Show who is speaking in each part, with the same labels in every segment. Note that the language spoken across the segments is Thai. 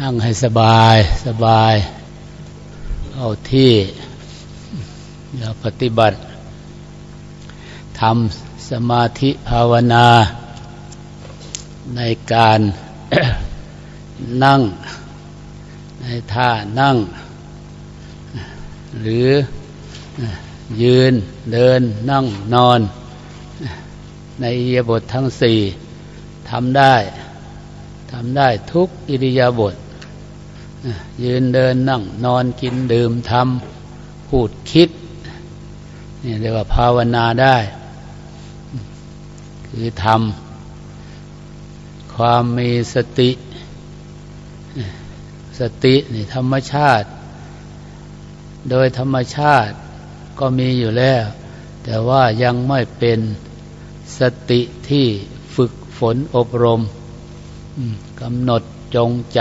Speaker 1: นั่งให้สบายสบาย เอาที่อย่าปฏิบัติทำสมาธิภาวนาในการนั่งในท่านั่ง หรือยืนเดินนั่งนอน ในอิยบททั้งสี่ทำได้ ทำได้ทุกอิริยาบถยืนเดินนั่งนอนกินดื่มทำพูดคิดนี่เรียกว่าภาวนาได้ คือทำความมีสติ สตินี่ธรรมชาติ โดยธรรมชาติก็มีอยู่แล้ว แต่ว่ายังไม่เป็นสติที่ฝึกฝนอบรม กำหนดจงใจ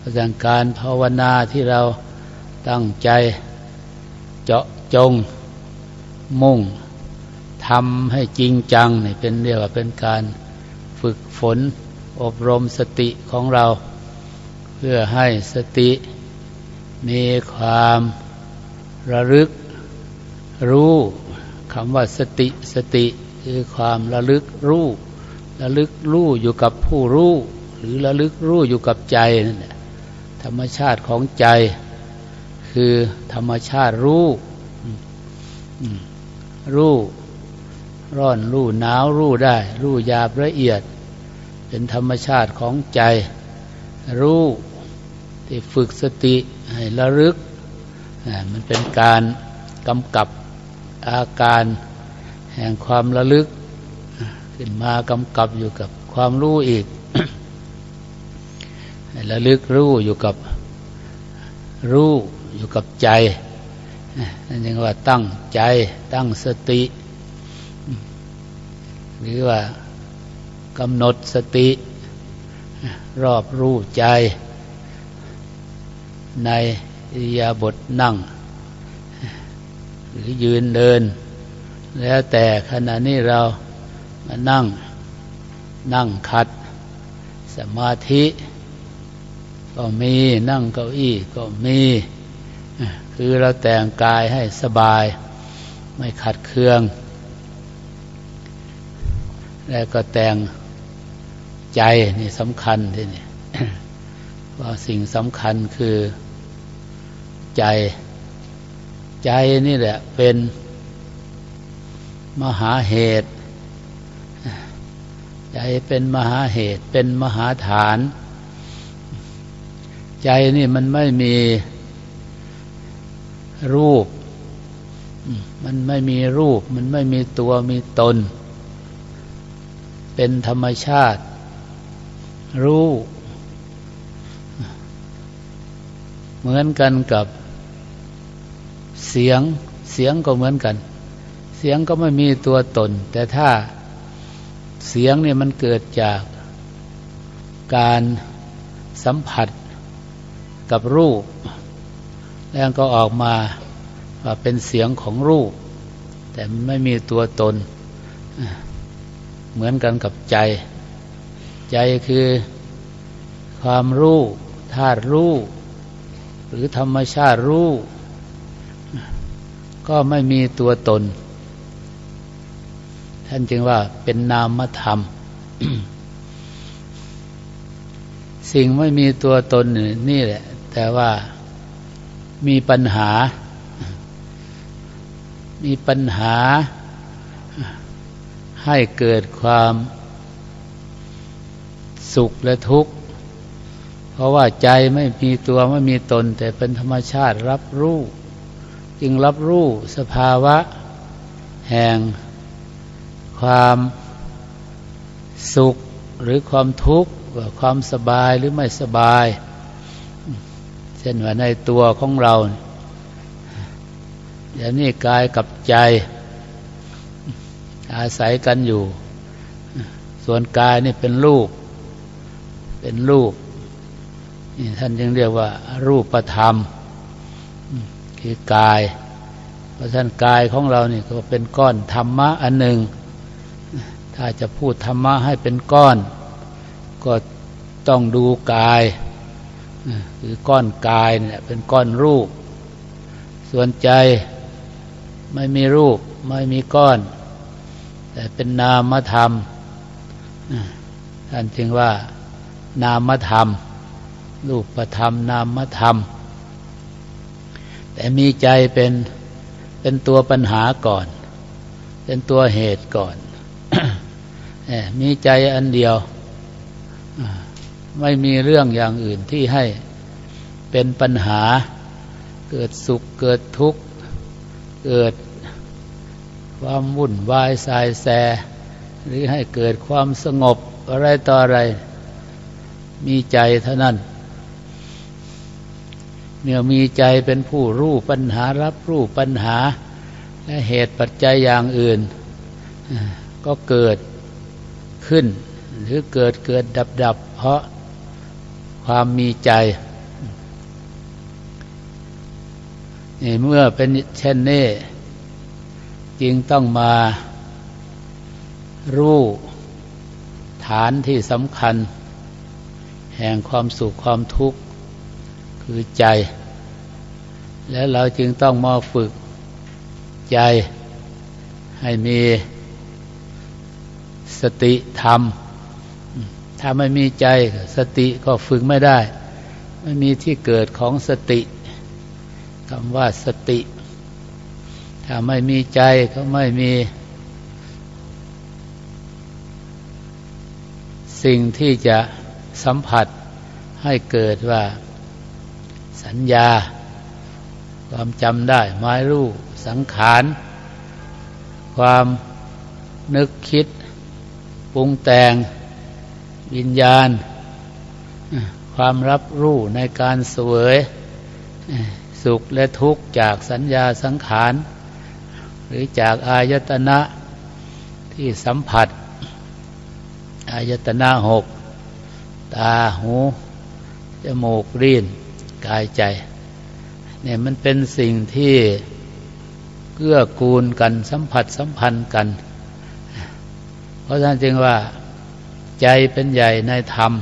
Speaker 1: ประการภาวนาที่เราตั้งใจเจาะจงมุ่งทำให้จริงจังนี่เป็นเรียกว่าเป็นการฝึกฝนอบรมสติของเรา เพื่อให้สติมีความระลึกรู้คำว่าสติสติคือความระลึกรู้ ระลึกรู้อยู่กับผู้รู้ หรือระลึกรู้อยู่กับใจนั่นแหละธรรมชาติของใจ คือธรรมชาติรู้รู้ร้อนรู้หนาวรู้ได้ รู้หยาบละเอียด เป็นธรรมชาติของใจ รู้ที่ฝึกสติให้ระลึกมันเป็นการกำกับอาการแห่งความระลึก ขึ้นมากำกับอยู่กับความรู้อีกระลึกรู้อยู่กับรู้อยู่กับใจนั่นเรียกว่าตั้งใจตั้งสติ หรือว่ากำหนดสติ รอบรู้ใจ ในอิยาบทนั่ง หรือยืนเดิน แล้วแต่ขณะนี้เรามา นั่ง นั่งขัด สมาธิ ก็มีนั่งเก้าอี้ก็มี คือเราแต่งกายให้สบาย ไม่ขัดเคือง แล้วก็แต่งใจนี่สำคัญที่นี่ว่าสิ่งสำคัญคือใจ ใจนี่แหละเป็นมหาเหตุ ใจเป็นมหาเหตุเป็นมหาฐาน ใจนี่มันไม่มีรูป มันไม่มีรูป มันไม่มีตัวมีตน เป็นธรรมชาติ รู้ เหมือนกันกับเสียง เสียงก็เหมือนกัน เสียงก็ไม่มีตัวตน แต่ถ้า เสียงเนี่ยมันเกิดจากการสัมผัสกับรูป แล้วก็ออกมาว่าเป็นเสียงของรูป แต่ไม่มีตัวตน เหมือนกันกับใจ ใจคือความรู้ธาตุรู้ หรือธรรมชาติรู้ ก็ไม่มีตัวตน ท่านจึงว่าเป็นนามธรรม สิ่งไม่มีตัวตนนี่แหละ แต่ว่ามีปัญหา มีปัญหา ให้เกิดความสุขและทุกข์ เพราะว่าใจไม่มีตัวไม่มีตน แต่เป็นธรรมชาติรับรู้ จึงรับรู้สภาวะ แห่ง ความสุขหรือความทุกข์ความสบายหรือไม่สบาย เช่นว่าในตัวของเราอย่างนี้กายกับใจ อาศัยกันอยู่ ส่วนกายนี่เป็นรูป เป็นรูปนี่ท่านยังเรียกว่า รูปธรรม คือกาย เพราะท่านกายของเรานี่ก็เป็นก้อนธรรมะอันหนึ่ง ถ้าจะพูดธรรมะให้เป็นก้อน ก็ตต้องดูกายคือก้อนกายเนี่ยเป็นก้อนรูป ส่วนใจไม่มีรูปไม่มีก้อน แต่เป็นนามธรรมท่านจึงว่านามธรรม รูปธรรม นามธรรม แต่มีใจเป็นเป็นตัวปัญหาก่อน เป็นตัวเหตุก่อน มีใจอันเดียว ไม่มีเรื่องอย่างอื่นที่ให้เป็นปัญหา เกิดสุขเกิดทุกข์ เกิดความวุ่นวายสายแส หรือให้เกิดความสงบอะไรต่ออะไร มีใจเท่านั้นเมื่อมีใจเป็นผู้รู้ปัญหารับรู้ปัญหา และเหตุปัจจัยอย่างอื่น ก็เกิด ขึ้น หรือเกิดเกิดดับดับเพราะความมีใจนี่เมื่อเป็นเช่นนี้จึงต้องมารู้ฐานที่สำคัญ แห่งความสุขความทุกข์คือใจ แล้วเราจึงต้องมาฝึกใจให้มี สติธรรม ถ้าไม่มีใจสติก็ฝึกไม่ได้ ไม่มีที่เกิดของสติคำว่าสติ ถ้าไม่มีใจก็ไม่มีสิ่งที่จะสัมผัสให้เกิดว่าสัญญา ความจำได้หมายรู้สังขาร ความนึกคิด ปรุงแต่งวิญญาณ ความรับรู้ในการเสวยสุขและทุกข์จากสัญญาสังขาร หรือจากอายตนะที่สัมผัส อายตนะหก ตาหู จมูกลิ้น กายใจเนี่ยมันเป็นสิ่งที่เกื้อกูลกันสัมผัสสัมพันธ์กัน ราะฉะนั้นจึงว่าใจเป็นใหญ่ในธรรม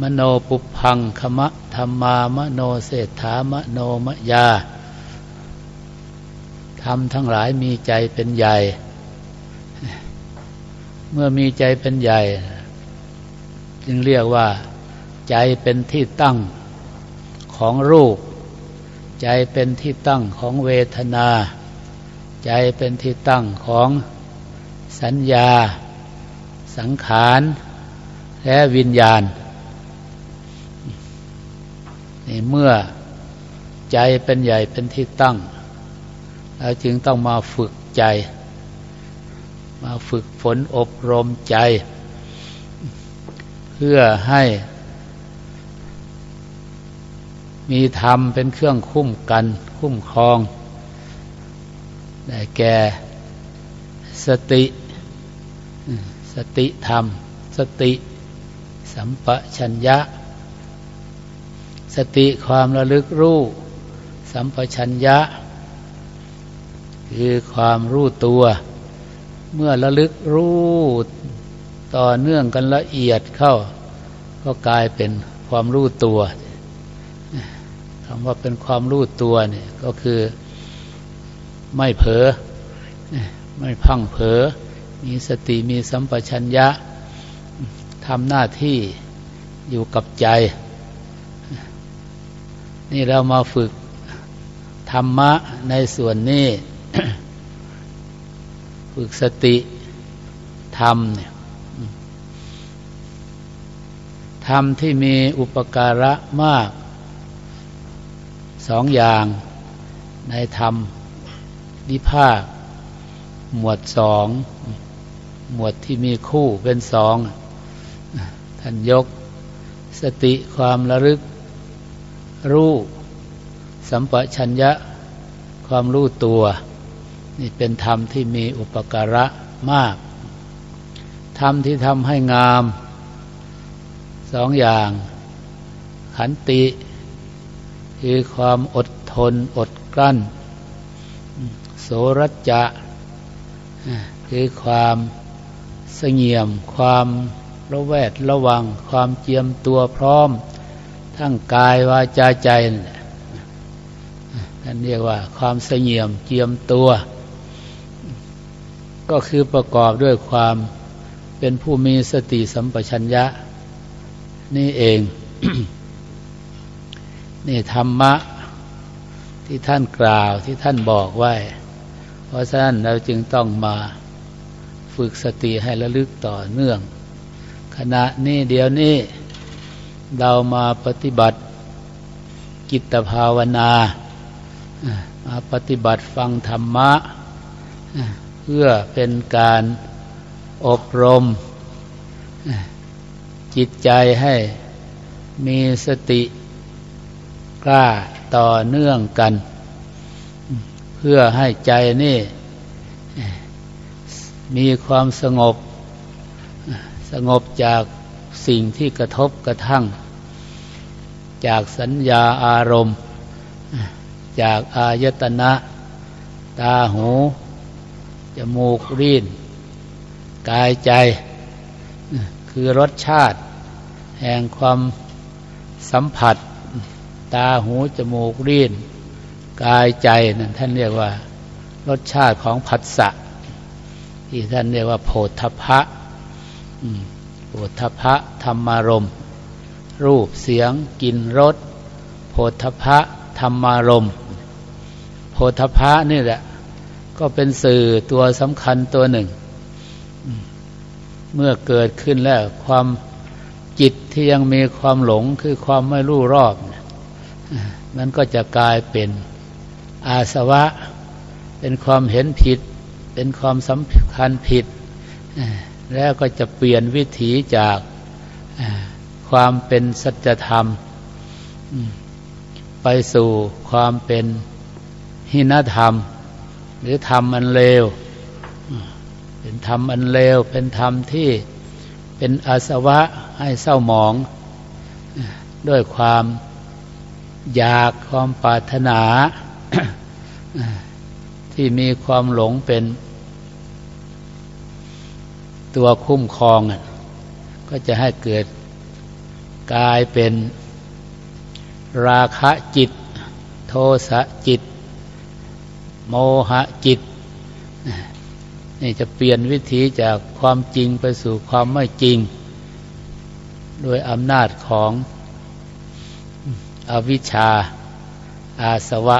Speaker 1: มโนปุพังคมะธรรมามโนเศรษฐามโนมยาธรรมทั้งหลายมีใจเป็นใหญ่ เมื่อมีใจเป็นใหญ่ จึงเรียกว่า ใจเป็นที่ตั้งของรูป ใจเป็นที่ตั้งของเวทนา ใจเป็นที่ตั้งของสัญญา สังขาร และวิญญาณนี่เมื่อใจเป็นใหญ่เป็นที่ตั้งเราจึงต้องมาฝึกใจ มาฝึกฝนอบรมใจ เพื่อให้ มีธรรมเป็นเครื่องคุ้มกัน คุ้มครอง ได้แก่สติ สติธรรม สติสัมปชัญญะ สติความระลึกรู้ สัมปชัญญะ คือความรู้ตัว เมื่อระลึกรู้ต่อเนื่องกันละเอียดเข้า ก็กลายเป็นความรู้ตัวคำว่าเป็นความรู้ตัวเนี่ยก็คือ ไม่เผลอไม่พังเผลอมีสติมีสัมปชัญญะทำหน้าที่อยู่กับใจ นี่เรามาฝึกธรรมะในส่วนนี้ ฝึกสติธรรมเนี่ยธรรมที่มีอุปการะมากสองอย่างในธรรม วิภาค หมวดสองหมวดที่มีคู่เป็นสองท่านยก สติความระลึก รู้ สัมปชัญญะ ความรู้ตัว นี่เป็นธรรมที่มีอุปการะมาก ธรรมที่ทำให้งาม สองอย่าง ขันติ คือความอดทนอดกลั้น โสรัจจะคือความเสงี่ยม ความระแวดระวัง ความเจียมตัวพร้อม ทั้งกายวาจาใจนั่นเรียกว่าความเสงี่ยมเจียมตัว ก็คือประกอบด้วยความเป็นผู้มีสติสัมปชัญญะ นี่เอง นี่ธรรมะที่ท่านกล่าวที่ท่านบอกไว้ ราะฉะนั้นเราจึงต้องมาฝึกสติให้ระลึกต่อเนื่อง ขณะนี้เดี๋ยวนี้เรามาปฏิบัติกิตภาวนามาปฏิบัติฟังธรรมะ เพื่อเป็นการอบรม จิตใจให้มีสติกล้าต่อเนื่องกัน พื่อให้ใจนี่ มีความสงบ สงบจากสิ่งที่กระทบกระทั่ง จากสัญญาอารมณ์ จากอายตนะ ตาหู จมูกรีนกายใจ คือรสชาติ แห่งความสัมผัส ตาหู จมูกรีน กายใจนั่นท่านเรียกว่า รสชาติของผัสสะที่ท่านเรียกว่าโพธพะโพธพะธรรมารมรูปเสียงกลิ่นรสโพธพะธรรมารมโพธพะนี่แหละ ก็เป็นสื่อตัวสำคัญตัวหนึ่ง เมื่อเกิดขึ้นแล้วความจิตที่ยังมีความหลงคือความไม่รู้รอบ มันก็จะกลายเป็น อาสวะ เป็นความเห็นผิด เป็นความสำคัญผิด แล้วก็จะเปลี่ยนวิถีจากความเป็นสัจธรรม ไปสู่ความเป็นหินธรรม หรือธรรมอันเลว เป็นธรรมอันเลว เป็นธรรมที่เป็นอาสวะให้เศร้าหมอง ด้วยความอยากความปรารถนา ที่มีความหลงเป็นตัวคุ้มครอง ก็จะให้เกิดกลายเป็นราคะจิต โทสะจิต โมหะจิตนี่จะเปลี่ยนวิถีจากความจริงไปสู่ความไม่จริง โดยอำนาจของอวิชชาอาสวะ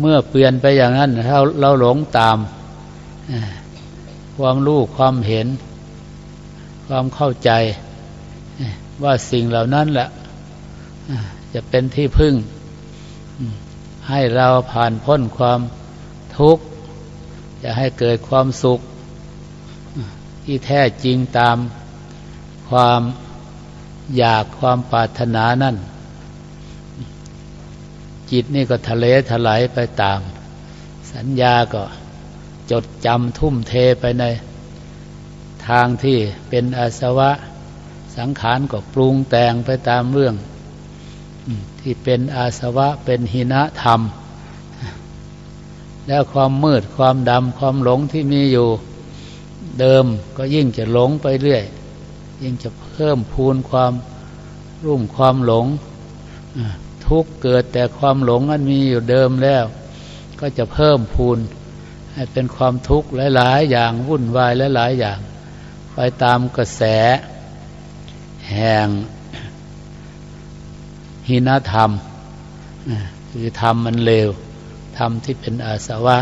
Speaker 1: เมื่อเปลี่ยนไปอย่างนั้นเราเราหลงตาม ความรู้ความเห็น ความเข้าใจ ว่าสิ่งเหล่านั้นแหละจะเป็นที่พึ่ง ให้เราผ่านพ้นความทุกข์ จะให้เกิดความสุข ที่แท้จริงตามความอยากความปรารถนานั่น จิตนี่ก็ทะเลถลายไปตาม สัญญาก็จดจำทุ่มเทไปใน ทางที่เป็นอาสวะ สังขารก็ปรุงแต่งไปตามเรื่อง ที่เป็นอาสวะเป็นหินธรรม แล้วความมืดความดำความหลงที่มีอยู่เดิมก็ยิ่งจะหลงไปเรื่อย ยิ่งจะเพิ่มพูนความรุ่มความหลง ทุกข์เกิดแต่ความหลงนั้นมีอยู่เดิมแล้ว ก็จะเพิ่มพูนให้เป็นความทุกข์หลาย ๆ อย่างวุ่นวายหลายๆอย่าง ไปตามกระแส แห่งหินธรรม คือธรรมมันเลวธรรมที่เป็นอาสวะ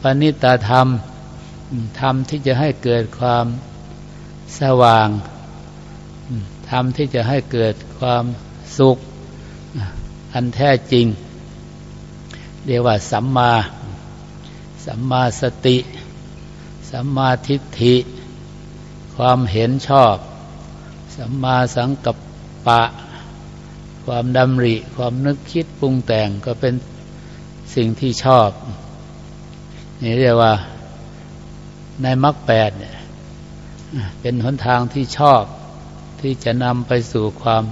Speaker 1: ปณิตาธรรมธรรมที่จะให้เกิดความสว่างธรรมที่จะให้เกิดความสุข อันแท้จริง เรียกว่าสัมมา สัมมาสติ สัมมาทิฏฐิ ความเห็นชอบ สัมมาสังกัปปะ ความดำริ ความนึกคิดปรุงแต่งก็เป็นสิ่งที่ชอบ นี่เรียกว่าในมรรคแปดเนี่ยเป็นหนทางที่ชอบที่จะนำไปสู่ความ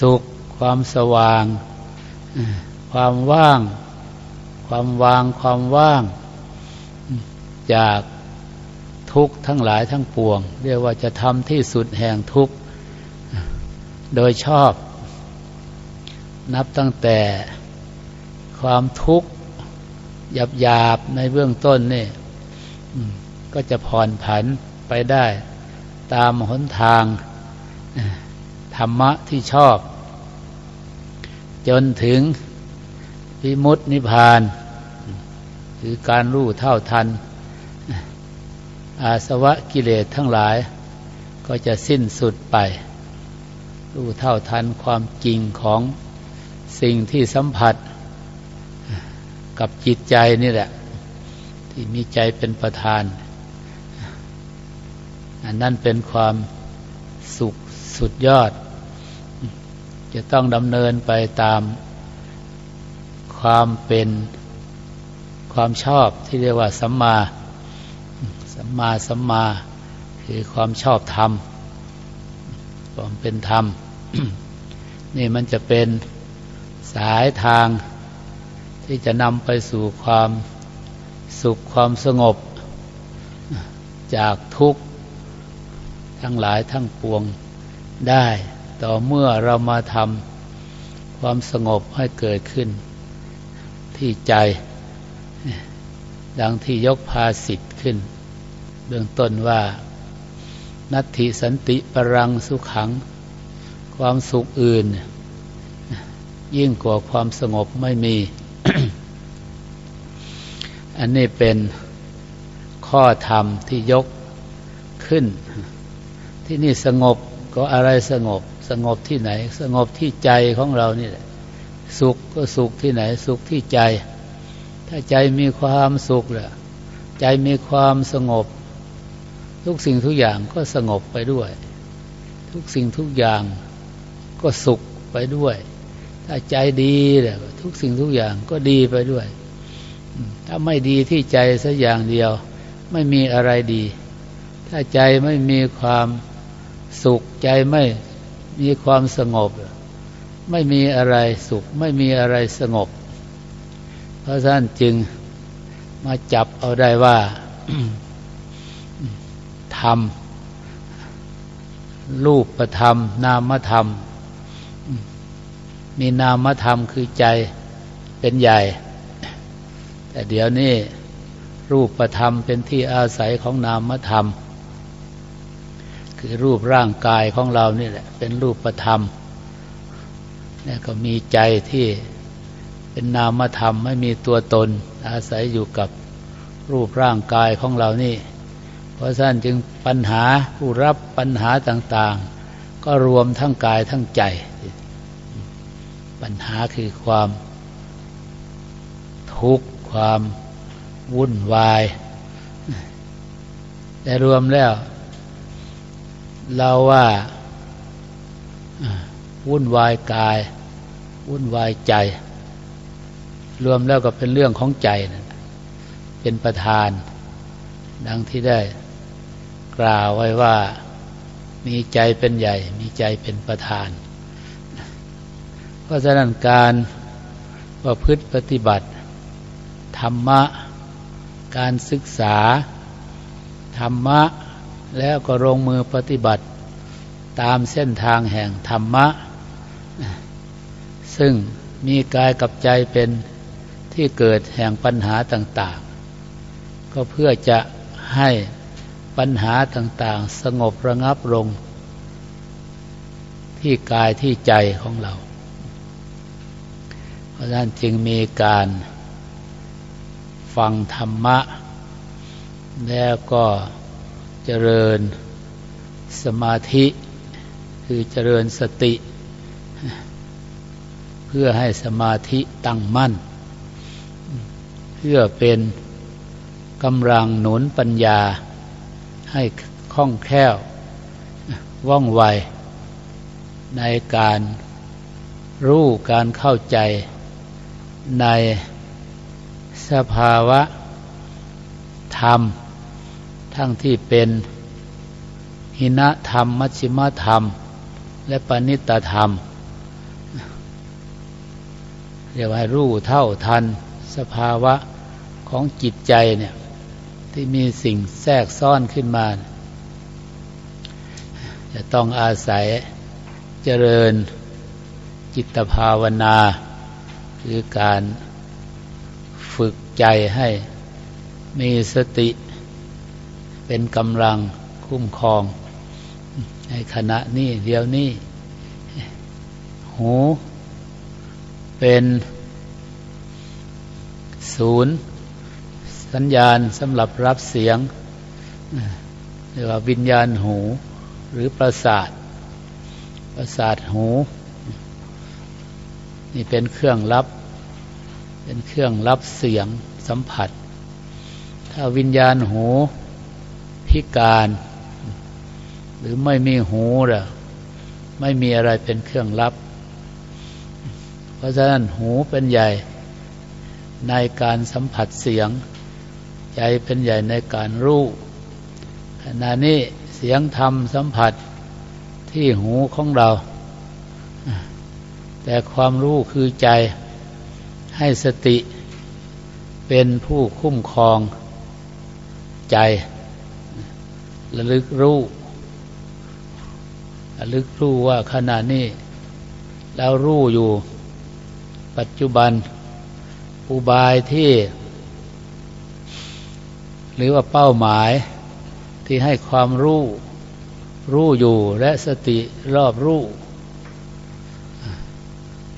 Speaker 1: สุข ความสว่าง ความว่าง ความวาง ความว่าง จากทุกทั้งหลายทั้งปวง เรียกว่าจะทำที่สุดแห่งทุกโดยชอบ นับตั้งแต่ความทุกข์หยาบๆในเบื้องต้นนี่ก็จะผ่อนผันไปได้ ตามหนทาง ธรรมะที่ชอบ จนถึงพิมุตินิพาน คือการรู้เท่าทัน อาสวะกิเลสทั้งหลาย ก็จะสิ้นสุดไป รู้เท่าทันความจริงของสิ่งที่สัมผัส กับจิตใจนี่แหละ ที่มีใจเป็นประธาน อันนั้นเป็นความสุขสุดยอด จะต้องดำเนินไปตามความเป็นความชอบที่เรียกว่าสัมมา สัมมาสัมมาคือความชอบธรรม ความเป็นธรรม นี่มันจะเป็นสายทางที่จะนำไปสู่ความสุขความสงบ จากทุกข์ทั้งหลายทั้งปวงได้ ต่อเมื่อเรามาทำความสงบให้เกิดขึ้น ที่ใจ ดังที่ยกภาสิทธิ์ขึ้น เบื้องต้นว่า นัตถิสันติปรังสุขัง ความสุขอื่น ยิ่งกว่าความสงบไม่มี อันนี้เป็นข้อธรรมที่ยกขึ้น ที่นี่สงบก็อะไรสงบ สงบที่ไหน สงบที่ใจของเรานี่แหละสุขก็สุขที่ไหน สุขที่ใจ ถ้าใจมีความสุขแหละใจมีความสงบ ทุกสิ่งทุกอย่างก็สงบไปด้วย ทุกสิ่งทุกอย่างก็สุขไปด้วย ถ้าใจดีแหละทุกสิ่งทุกอย่างก็ดีไปด้วย ถ้าไม่ดีที่ใจสักอย่างเดียว ไม่มีอะไรดี ถ้าใจไม่มีความสุขใจไม่ มีความสงบ ไม่มีอะไรสุข ไม่มีอะไรสงบ เพราะฉะนั้นจึงมาจับเอาได้ว่าธรรมรูปประธรรม นามธรรม มีนามธรรมคือใจเป็นใหญ่ แต่เดี๋ยวนี้รูปประธรรมเป็นที่อาศัยของนามธรรม คือรูปร่างกายของเรานี่แหละ เป็นรูปประธรรมนี่ก็มีใจที่เป็นนามธรรมไม่มีตัวตน อาศัยอยู่กับรูปร่างกายของเรานี่ เพราะฉะนั้นจึงปัญหาผู้รับปัญหาต่างๆ ก็รวมทั้งกายทั้งใจ ปัญหาคือความทุกข์ความวุ่นวาย แต่รวมแล้ว เราว่าวุ่นวายกาย วุ่นวายใจ รวมแล้วก็เป็นเรื่องของใจนะเป็นประธาน ดังที่ได้กล่าวไว้ว่ามีใจเป็นใหญ่ มีใจเป็นประธาน เพราะฉะนั้นการประพฤติปฏิบัติ ธรรมะ การศึกษา ธรรมะ แล้วก็ลงมือปฏิบัติตามเส้นทางแห่งธรรมะ ซึ่งมีกายกับใจเป็นที่เกิดแห่งปัญหาต่าง ๆ ก็เพื่อจะให้ปัญหาต่าง ๆ สงบระงับลง ที่กายที่ใจของเรา เพราะฉะนั้นจึงมีการฟังธรรมะ แล้วก็ เจริญสมาธิคือเจริญสติ เพื่อให้สมาธิตั้งมั่น เพื่อเป็นกำลังหนุนปัญญาให้คล่องแคล่วว่องไว ในการรู้การเข้าใจในสภาวะธรรม ทั้งที่เป็นหินะธรรม มัชชิมธรรม และปณิตธรรม เรียกว่ารู้เท่าทัน สภาวะของจิตใจเนี่ยที่มีสิ่งแทรกซ้อนขึ้นมา จะต้องอาศัยเจริญจิตภาวนา คือการฝึกใจให้มีสติ เป็นกำลังคุ้มครอง ในขณะนี้เดียวนี้ หูเป็นศูนย์ สัญญาณสำหรับรับเสียงเรียกว่าวิญญาณหู หรือประสาท ประสาทหู นี่เป็นเครื่องรับ เป็นเครื่องรับเสียงสัมผัส ถ้าวิญญาณหู พิการ หรือไม่มีหูล่ะไม่มีอะไรเป็นเครื่องรับ เพราะฉะนั้นหูเป็นใหญ่ในการสัมผัสเสียง ใจเป็นใหญ่ในการรู้ขณะนี้เสียงธรรมสัมผัสที่หูของเรา แต่ความรู้คือใจให้สติเป็นผู้คุ้มครองใจ ระลึกรู้ระลึกรู้ว่าขณะนี้เรารู้อยู่ ปัจจุบัน อุบายที่ หรือว่าเป้าหมายที่ให้ความรู้ รู้อยู่และสติรอบรู้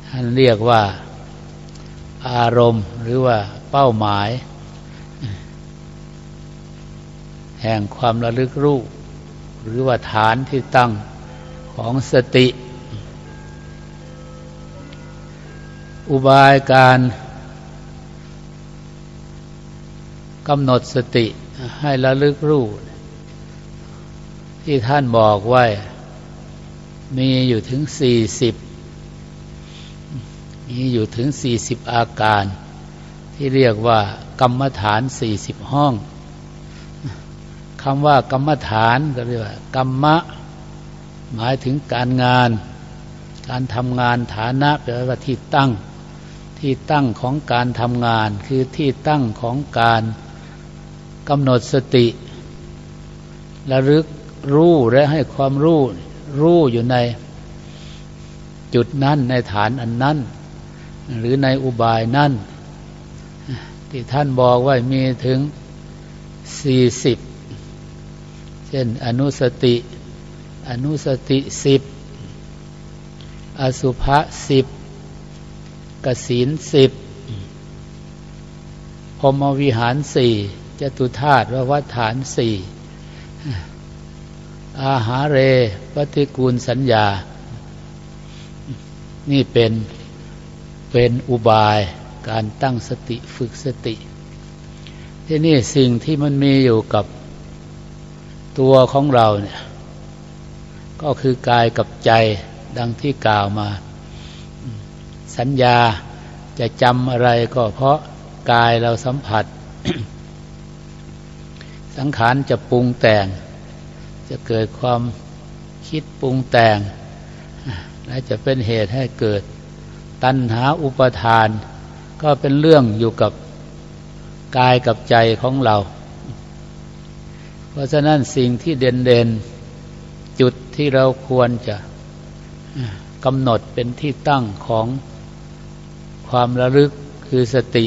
Speaker 1: ท่านเรียกว่า อารมณ์หรือว่าเป้าหมาย แห่งความระลึกรู้ หรือว่าฐานที่ตั้งของสติ อุบายการกำหนดสติให้ระลึกรู้ที่ท่านบอกไว้ มีอยู่ถึงสี่สิบมีอยู่ถึงสี่สิบอาการ ที่เรียกว่ากรรมฐานสี่สิบห้อง คำว่ากรรมฐานก็เรียกว่ากรรมะ หมายถึงการงาน การทำงานฐานะแปลว่าที่ตั้ง ที่ตั้งของการทำงาน คือที่ตั้งของการกำหนดสติระลึกรู้และให้ความรู้รู้อยู่ในจุดนั้นในฐานอันนั้น หรือในอุบายนั้นที่ท่านบอกว่ามีถึงสี่สิบ เช่นอนุสติ อนุสติสิบอสุภะสิบกสินสิบพมวิหารสี่จตุธาตุววัฏฐานสี่อาหาเรปฏิกูลสัญญา นี่เป็นเป็นอุบายการตั้งสติฝึกสติ ที่นี่สิ่งที่มันมีอยู่กับ ตัวของเราเนี่ยก็คือกายกับใจดังที่กล่าวมา สัญญาจะจำอะไรก็เพราะกายเราสัมผัส สังขารจะปรุงแต่ง จะเกิดความคิดปรุงแต่ง และจะเป็นเหตุให้เกิด ตัณหาอุปทาน ก็เป็นเรื่องอยู่กับกายกับใจของเรา เพราะฉะนั้นสิ่งที่เด่นเด่นจุดที่เราควรจะกำหนดเป็นที่ตั้งของความระลึกคือสติ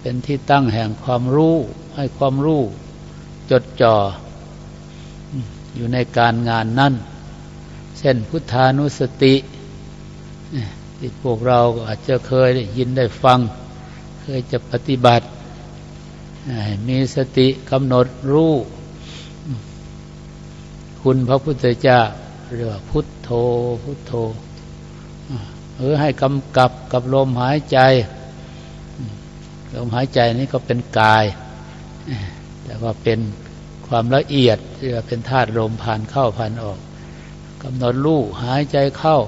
Speaker 1: เป็นที่ตั้งแห่งความรู้ ให้ความรู้ จดจ่ออยู่ในการงานนั่นเช่นพุทธานุสติที่พวกเราอาจจะเคยได้ยินได้ฟัง เคยจะปฏิบัติ มีสติกำหนดรู้ คุณพระพุทธเจ้าเรียกว่าพุทโธพุทโธหรือให้กำกับกับลมหายใจ ลมหายใจนี้ก็เป็นกาย แต่ว่าเป็นความละเอียดที่ว่าเป็นธาตุลมผ่านเข้าผ่านออกกำหนดรู้หายใจเข้า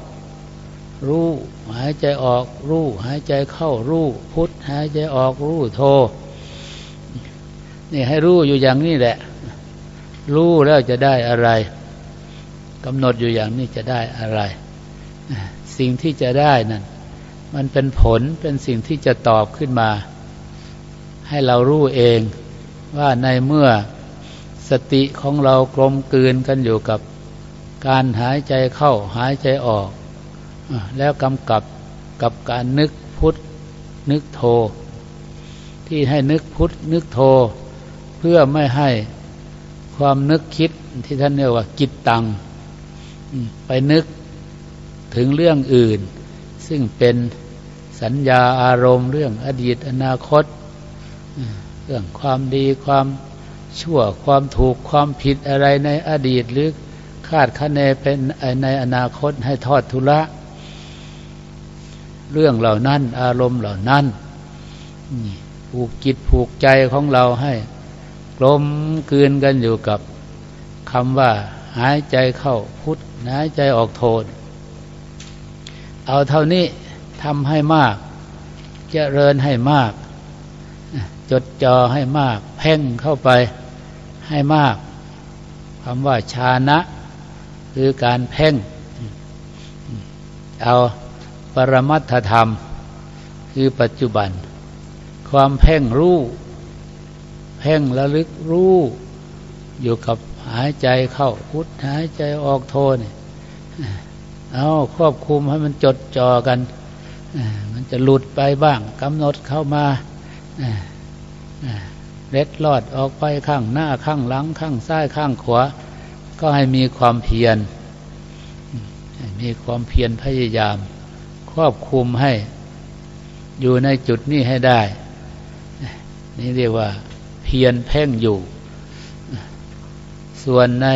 Speaker 1: รู้หายใจออกรู้หายใจเข้ารู้พุทหายใจออกรู้โทนี่ให้รู้อยู่อย่างนี้แหละ รู้แล้วจะได้อะไรกำหนดอยู่อย่างนี้จะได้อะไร สิ่งที่จะได้นั่นมันเป็นผลเป็นสิ่งที่จะตอบขึ้นมา ให้เรารู้เองว่าในเมื่อสติของเรากลมกลืนกันอยู่กับการหายใจเข้าหายใจออก แล้วกำกับกับการนึกพุทธนึกโท ที่ให้นึกพุทธนึกโท เพื่อไม่ให้ ความนึกคิดที่ท่านเรียกว่ากิตตัง ไปนึกถึงเรื่องอื่น ซึ่งเป็นสัญญาอารมณ์ เรื่องอดีตอนาคต เรื่องความดีความชั่วความถูกความผิดอะไรในอดีตหรือคาดคะเนเป็นในอนาคตให้ทอดทุละ เรื่องเหล่านั้น อารมณ์เหล่านั้นผูกจิตผูกใจของเราให้ ลมกลืนกันอยู่กับคำว่า หายใจเข้าพุทธหายใจออกโทน เอาเท่านี้ทำให้มากเจริญให้มาก จดจ่อให้มาก เพ่งเข้าไปให้มากคำว่าชานะ คือการเพ่ง เอาปรมัตถธรรม คือปัจจุบัน ความเพ่งรู้ เพ่งระลึกรู้ อยู่กับหายใจเข้าพุทหายใจออกโทนี่เอาควบคุมให้มันจดจ่อกัน มันจะหลุดไปบ้างกำหนดเข้ามาเล็ดลอดออกไปข้างหน้าข้างหลัง ข้างซ้ายข้างขวา ก็ให้มีความเพียรมีความเพียรพยายาม ควบคุมให้อยู่ในจุดนี้ให้ได้ นี่เรียกว่า พียรเพ่งอยู่ ส่วนใน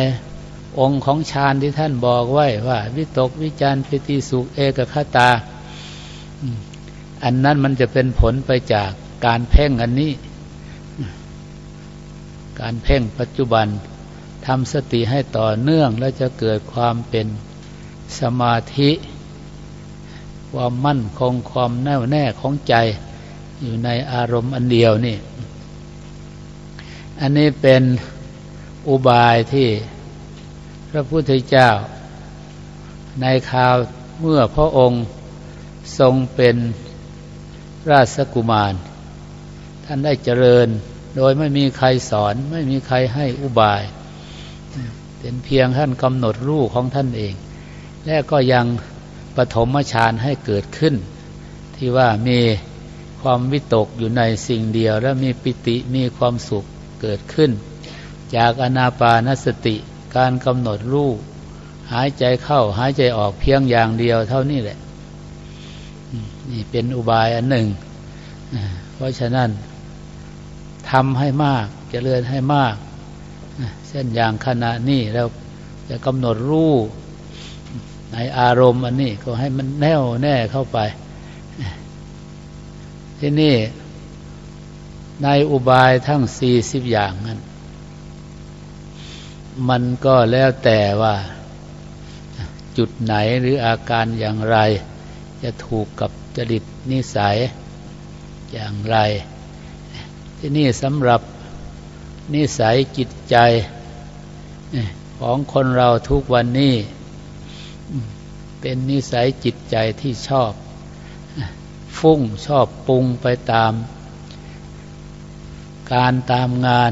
Speaker 1: องค์ของฌานที่ท่านบอกไว้ว่า วิตกวิจารปิติสุขเอกคตา อันนั้นมันจะเป็นผลไปจากการเพ่งอันนี้ การเพ่งปัจจุบันทำสติให้ต่อเนื่องแล้วจะเกิดความเป็นสมาธิ ความมั่นคงความแน่วแน่ของใจ อยู่ในอารมณ์อันเดียวนี่ อันนี้เป็นอุบายที่พระพุทธเจ้า ในข่าวเมื่อพระองค์ทรงเป็นราชกุมาร ท่านได้เจริญโดยไม่มีใครสอน ไม่มีใครให้อุบาย เป็นเพียงท่านกำหนดรูปของท่านเอง และก็ยังปฐมฌานให้เกิดขึ้น ที่ว่ามีความวิตกอยู่ในสิ่งเดียว และมีปิติมีความสุข เกิดขึ้น จากอนาปานสติการกำหนดรูปหายใจเข้าหายใจออกเพียงอย่างเดียวเท่านี้แหละ นี่เป็นอุบายอันหนึ่ง เพราะฉะนั้นทำให้มากจเจริญให้มาก เส้นอย่างขณะนี้เราจะกำหนดรูปในอารมณ์อันนี้ก็ให้มันแน่วแน่เข้าไป ที่นี่ ในอุบายทั้งสี่สิบอย่างนั้น มันก็แล้วแต่ว่า จุดไหนหรืออาการอย่างไร จะถูกกับจริตนิสัยอย่างไร ที่นี่สำหรับนิสัยจิตใจของคนเราทุกวันนี้เป็นนิสัยจิตใจที่ชอบ ฟุ้งชอบปรุงไปตาม การตามงาน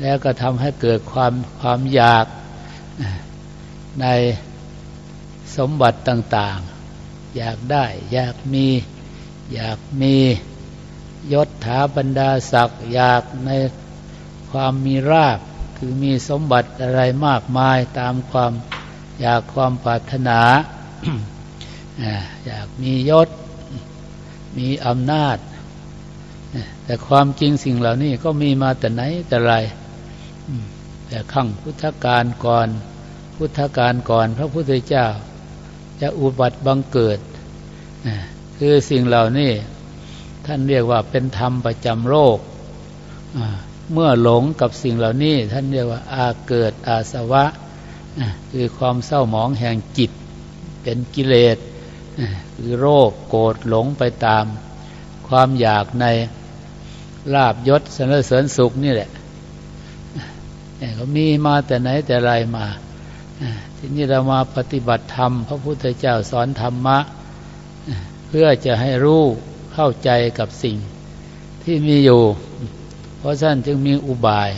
Speaker 1: แล้วก็ทำให้เกิดความความอยากในสมบัติต่าง ๆ อยากได้ อยากมี อยากมียศถาบรรดาศักดิ์อยากในความมีราบ คือมีสมบัติอะไรมากมายตามความอยากความปรารถนา อยากมียศ มีอำนาจ แต่ความจริงสิ่งเหล่านี้ก็มีมาแต่ไหนแต่ไรแต่ขั้งพุทธการก่อน พุทธการก่อนพระพุทธเจ้า จะอุบัติบังเกิด คือสิ่งเหล่านี้ท่านเรียกว่าเป็นธรรมประจำโลกเมื่อหลงกับสิ่งเหล่านี้ ท่านเรียกว่าอาเกิดอาสวะคือความเศร้าหมองแห่งจิต เป็นกิเลสคือโรคโกรธหลงไปตาม ความอยากใน ลาบยศสนเสริญสุขนี่แหละเขามีมาแต่ไหนแต่ไรมาทีนี้เรามาปฏิบัติธรรม พระพุทธเจ้าสอนธรรมะ เพื่อจะให้รู้เข้าใจกับสิ่งที่มีอยู่ เพราะฉะนั้นจึงมีอุบาย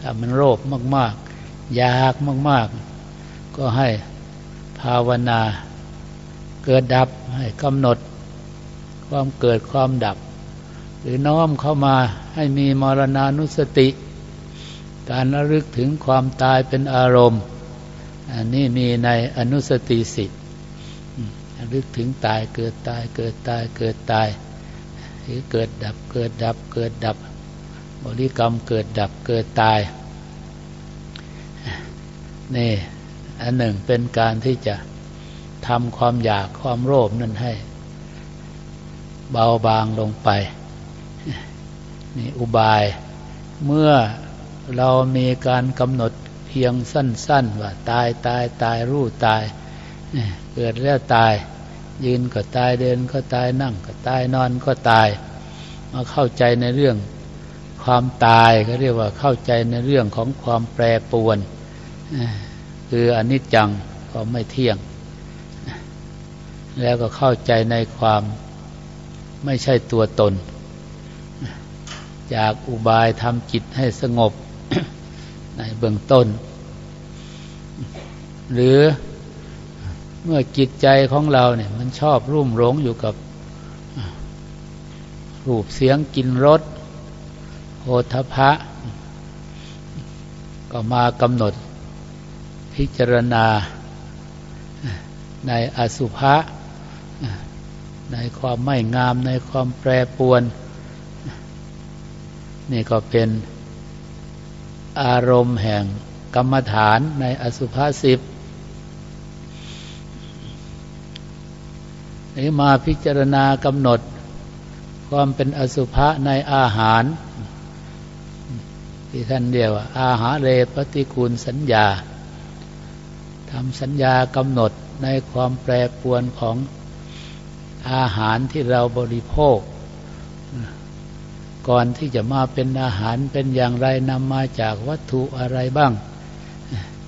Speaker 1: ถ้ามันโรคมาก ๆ อยากมาก ๆ ก็ให้ภาวนาเกิดดับให้กำหนด ความเกิดความดับ หรือน้อมเข้ามาให้มีมรณานุสติ การระลึกถึงความตายเป็นอารมณ์ อันนี้มีในอนุสติสิทธิ์ระลึกถึงตายเกิดตายเกิดตายเกิดตาย หรือเกิดดับเกิดดับเกิดดับ บริกรรมเกิดดับเกิดตายนี่อันหนึ่งเป็นการที่จะทำความอยากความโลภนั่นให้ เบาบางลงไป นี่อุบาย เมื่อเรามีการกำหนดเพียงสั้น ๆ ว่าตายตายตายรู้ตาย เกิดแล้วตาย ยืนก็ตายเดินก็ตายนั่งก็ตายนอนก็ตาย มาเข้าใจในเรื่องความตายเขาเรียกว่าเข้าใจในเรื่องของความแปรปวน คืออนิจจังก็ไม่เที่ยง แล้วก็เข้าใจในความไม่ใช่ตัวตน จากอุบายทำจิตให้สงบในเบื้องต้น หรือเมื่อจิตใจของเราเนี่ย มันชอบรุ่มหลงอยู่กับรูปเสียงกลิ่นรสโพธพะ ก็มากำหนดพิจารณาในอสุภะในความไม่งามในความแปรปวน นี่ก็เป็นอารมณ์แห่งกรรมฐานในอสุภาสิบนี่มาพิจารณากำหนด ความเป็นอสุภะในอาหาร ที่ท่านเรียกว่าอาหารเรปฏิกูลสัญญาทำสัญญากำหนดในความแปรปวนของอาหารที่เราบริโภค ก่อนที่จะมาเป็นอาหารเป็นอย่างไรนำมาจากวัตถุอะไรบ้าง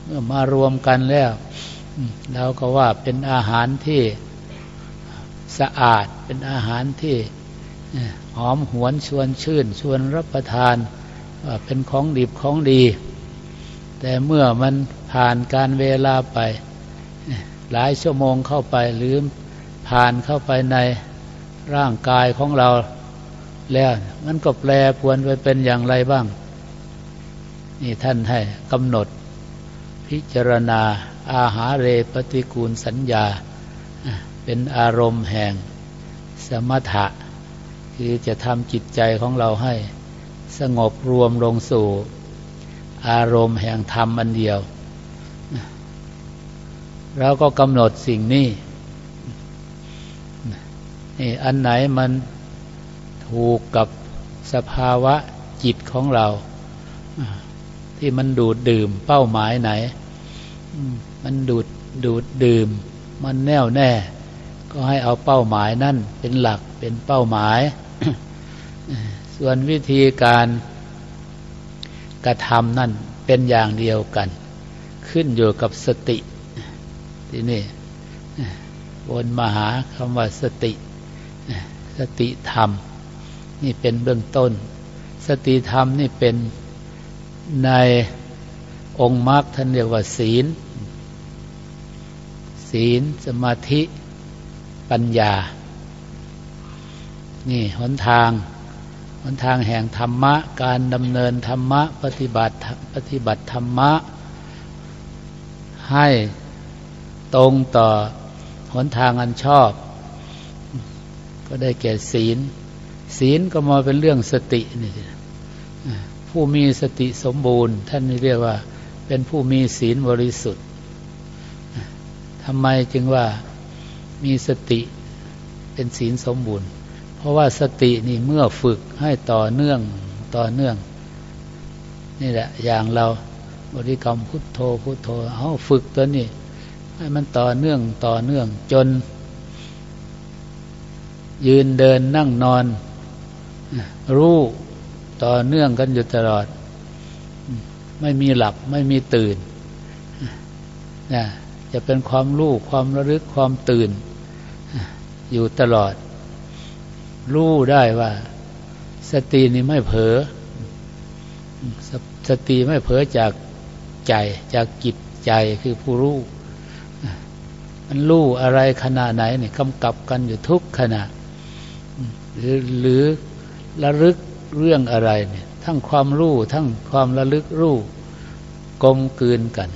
Speaker 1: เมื่อมารวมกันแล้วเราก็ว่าเป็นอาหารที่สะอาดเป็นอาหารที่หอมหวนชวนชื่น ชวนรับประทานว่าเป็นของดีของดี แต่เมื่อมันผ่านการเวลาไป หลายชั่วโมงเข้าไปหรือผ่านเข้าไปในร่างกายของเรา แล้วมันก็แปรปวนไปเป็นอย่างไรบ้าง นี่ท่านให้กำหนด พิจารณาอาหารเรปฏิกูลสัญญา เป็นอารมณ์แห่งสมถะ คือจะทำจิตใจของเราให้สงบรวมลงสู่อารมณ์แห่งธรรมอันเดียว เราก็กำหนดสิ่งนี้นี่อันไหนมัน ถูกกับสภาวะจิตของเรา ที่มันดูดดื่มเป้าหมายไหน มันดูดดูดดื่ม มันแน่วแน่ ก็ให้เอาเป้าหมายนั่นเป็นหลักเป็นเป้าหมาย ส่วนวิธีการกระทำนั่นเป็นอย่างเดียวกัน ขึ้นอยู่กับสติ ที่นี่วนมาหาคำว่าสติ สติธรรม นี่เป็นเบื้องต้น สติธรรมนี่เป็นในองค์มรรคท่านเรียกว่าศีล ศีลสมาธิปัญญา นี่หนทางหนทางแห่งธรรมะ การดำเนินธรรมะ ปฏิบัติปฏิบัติธรรมะ ให้ตรงต่อหนทางอันชอบ ก็ได้แก่ศีล ศีลก็มาเป็นเรื่องสตินี่ผู้มีสติสมบูรณ์ ท่านเรียกว่าเป็นผู้มีศีลบริสุทธิ์ทำไมจึงว่ามีสติเป็นศีลสมบูรณ์ เพราะว่าสตินี่เมื่อฝึกให้ต่อเนื่องต่อเนื่อง นี่แหละอย่างเราบริกรรมพุทโธพุทโธเอาฝึกตัวนี้ให้มันต่อเนื่องต่อเนื่องจน ยืนเดินนั่งนอน รู้ต่อเนื่องกันอยู่ตลอด ไม่มีหลับไม่มีตื่นนะจะเป็นความรู้ความระลึกความตื่น อยู่ตลอด รู้ได้ว่า สตินี่ไม่เผลอสติไม่เผลอจากใจจากจิตใจคือผู้รู้มันรู้อะไรขณะไหนเนี่ยกำกับกันอยู่ทุกขณะหรือหรือ ระลึกเรื่องอะไรเนี่ยทั้งความรู้ทั้งความระลึกรู้กลมกลืนกัน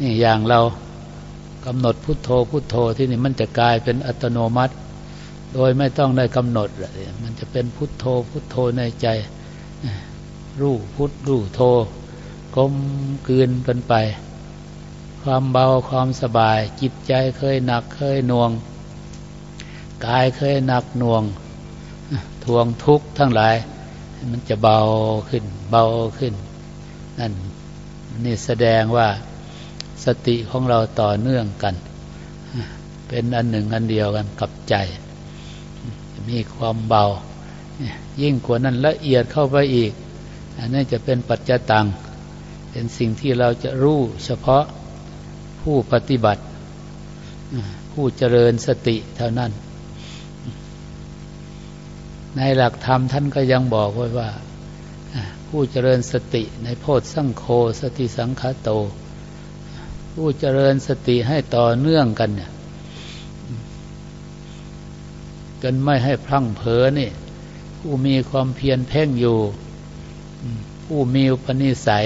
Speaker 1: นี่อย่างเรากำหนดพุทโธพุทโธที่นี่มันจะกลายเป็นอัตโนมัติ โดยไม่ต้องได้กำหนดเลยมันจะเป็นพุทโธพุทโธในใจ รู้พุทรู้โธกลมกลืนกันไป ความเบาความสบาย จิตใจเคยหนักเคยหน่วง กายเคยหนักหน่วง ทวงทุกข์ทั้งหลาย มันจะเบาขึ้น เบาขึ้น นั่นนี่แสดงว่าสติของเราต่อเนื่องกัน เป็นอันหนึ่งอันเดียวกันกับใจ มีความเบา ยิ่งกว่านั้นละเอียดเข้าไปอีก อันนี้จะเป็นปัจจตัง เป็นสิ่งที่เราจะรู้เฉพาะผู้ปฏิบัติ ผู้เจริญสติเท่านั้น ในหลักธรรมท่านก็ยังบอกไว้ว่า ผู้เจริญสติในโพธสังโฆสติสังคาโต ผู้เจริญสติให้ต่อเนื่องกันเนี่ยจนไม่ให้พลั้งเผลอนี่ ผู้มีความเพียรเพ่งอยู่ ผู้มีอุปนิสัย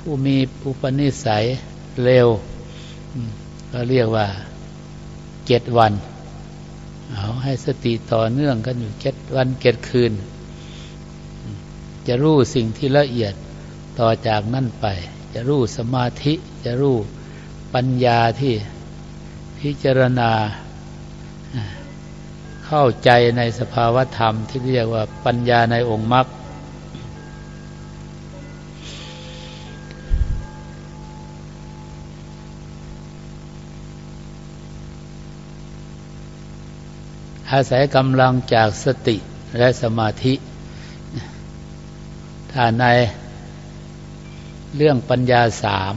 Speaker 1: ผู้มีอุปนิสัยเร็ว ก็เรียกว่าเจ็ดวัน เอาให้สติต่อเนื่องกันอยู่เจ็ดวันเจ็ดคืน จะรู้สิ่งที่ละเอียดต่อจากนั่นไป จะรู้สมาธิจะรู้ปัญญาที่พิจารณาเข้าใจในสภาวธรรมที่เรียกว่าปัญญาในองค์มรรค อาศัยกำลังจากสติและสมาธิ ถ้าในเรื่องปัญญาสาม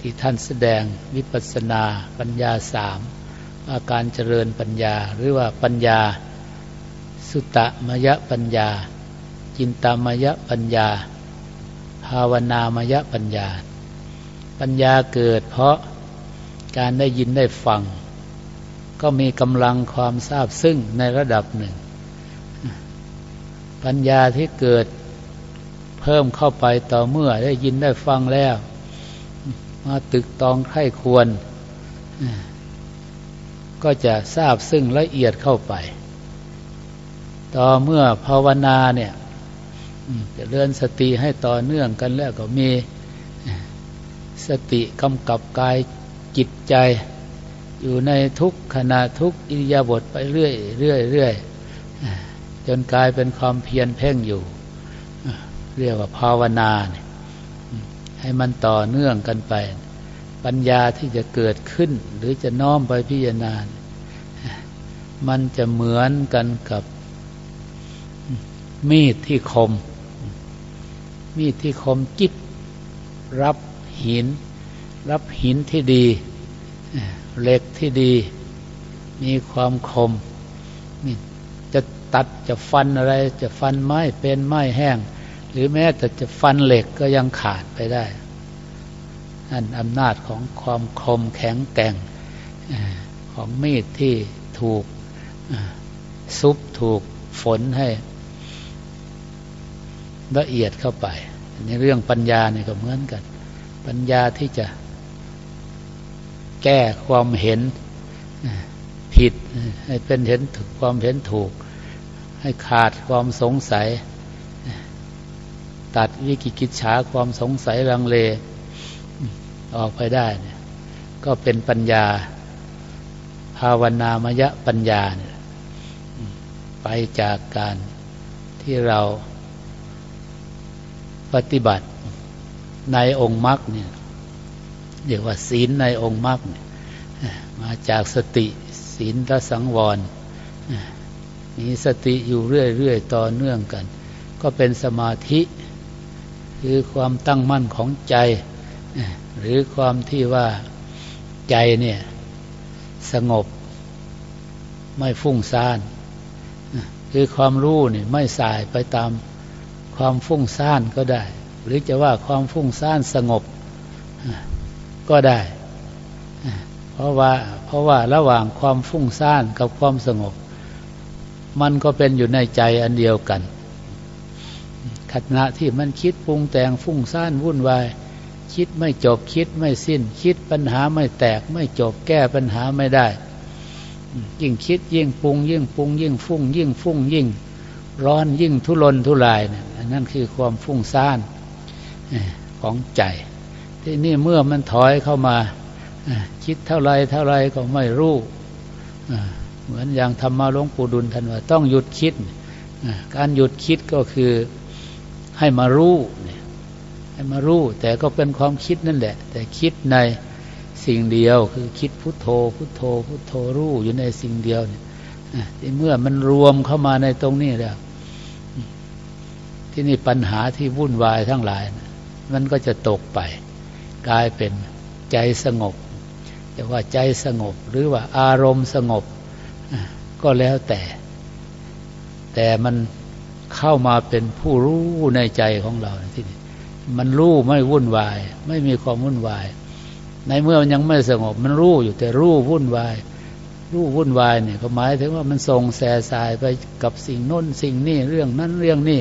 Speaker 1: ที่ท่านแสดงวิปัสนาปัญญาสามอาการเจริญปัญญา หรือว่าปัญญา สุตมยปัญญา จินตามยปัญญา ภาวนามยปัญญา ปัญญาเกิดเพราะการได้ยินได้ฟัง ก็มีกำลังความทราบซึ่งในระดับหนึ่ง ปัญญาที่เกิดเพิ่มเข้าไปต่อเมื่อได้ยินได้ฟังแล้ว มาตึกตองไข้ควร ก็จะทราบซึ่งละเอียดเข้าไป ต่อเมื่อภาวนาเนี่ยจะเลื่อนสติให้ต่อเนื่องกันแล้วก็มีสติกำกับกายจิตใจ อยู่ในทุกขณะทุกอิริยาบถไปเรื่อยเรื่อยเรื่อยจนกลายเป็นความเพียรเพ่งอยู่ เรียกว่าภาวนาให้มันต่อเนื่องกันไป ปัญญาที่จะเกิดขึ้น หรือจะน้อมไปพิจารณา มันจะเหมือนกันกับมีดที่คม มีดที่คมจิบรับหิน รับหินที่ดี เหล็กที่ดี มีความคมจะตัดจะฟันอะไร จะฟันไม้เป็นไม้แห้ง หรือแม้แต่จะฟันเหล็กก็ยังขาดไปได้นั่นอำนาจของความคมแข็งแกร่งของมีดที่ถูกซุปถูกฝนให้ละเอียดเข้าไปในเรื่องปัญญาเนี่ยก็เหมือนกัน ปัญญาที่จะ แก้ความเห็นผิด ให้เป็นเห็นความเห็นถูก ให้ขาดความสงสัย ตัดวิกิกิจฉาความสงสัยลังเล ออกไปได้ ก็เป็นปัญญา ภาวนามยะปัญญา ไปจากการที่เราปฏิบัติในองค์มรรคเนี่ย เรียกว่าศีลในองค์มรรคมาจากสติศีลและสังวรมีสติอยู่เรื่อยๆต่อเนื่องกัน ก็เป็นสมาธิ คือความตั้งมั่นของใจ หรือความที่ว่าใจเนี่ยสงบไม่ฟุ้งซ่าน คือความรู้นี่ไม่สายไปตามความฟุ้งซ่านก็ได้ หรือจะว่าความฟุ้งซ่านสงบ ก็ได้ เพราะว่าเพราะว่าระหว่างความฟุ้งซ่านกับความสงบ มันก็เป็นอยู่ในใจอันเดียวกันขณะที่มันคิดปรุงแต่งฟุ้งซ่านวุ่นวาย คิดไม่จบคิดไม่สิ้น คิดปัญหาไม่แตกไม่จบแก้ปัญหาไม่ได้ ยิ่งคิดยิ่งปรุง ยิ่งปรุง ยิ่งฟุ้ง ยิ่งฟุ้งยิ่ง ร้อนยิ่งทุรนทุรายนั่นคือความฟุ้งซ่านของใจ ที่นี่เมื่อมันถอยเข้ามา คิดเท่าไรเท่าไรก็ไม่รู้เหมือนอย่างธรรมะหลวงปู่ดุลท่านว่าต้องหยุดคิด การหยุดคิดก็คือให้มารู้ให้มารู้ แต่ก็เป็นความคิดนั่นแหละ แต่คิดในสิ่งเดียวคือคิดพุทโธ พุทโธ พุทโธรู้อยู่ในสิ่งเดียวเนี่ยที่เมื่อมันรวมเข้ามาในตรงนี้แล้ว ที่นี่ปัญหาที่วุ่นวายทั้งหลายนะมันก็จะตกไป กลายเป็นใจสงบจะว่าใจสงบ หรือว่าอารมณ์สงบ ก็แล้วแต่ แต่มันเข้ามาเป็นผู้รู้ในใจของเราที่นี่มันรู้ไม่วุ่นวาย ไม่มีความวุ่นวาย ในเมื่อมันยังไม่สงบ มันรู้อยู่แต่รู้วุ่นวาย รู้วุ่นวายเนี่ยก็หมายถึงว่ามันส่งแสสายไปกับสิ่งน้นสิ่งนี้เรื่องนั้นเรื่องนี้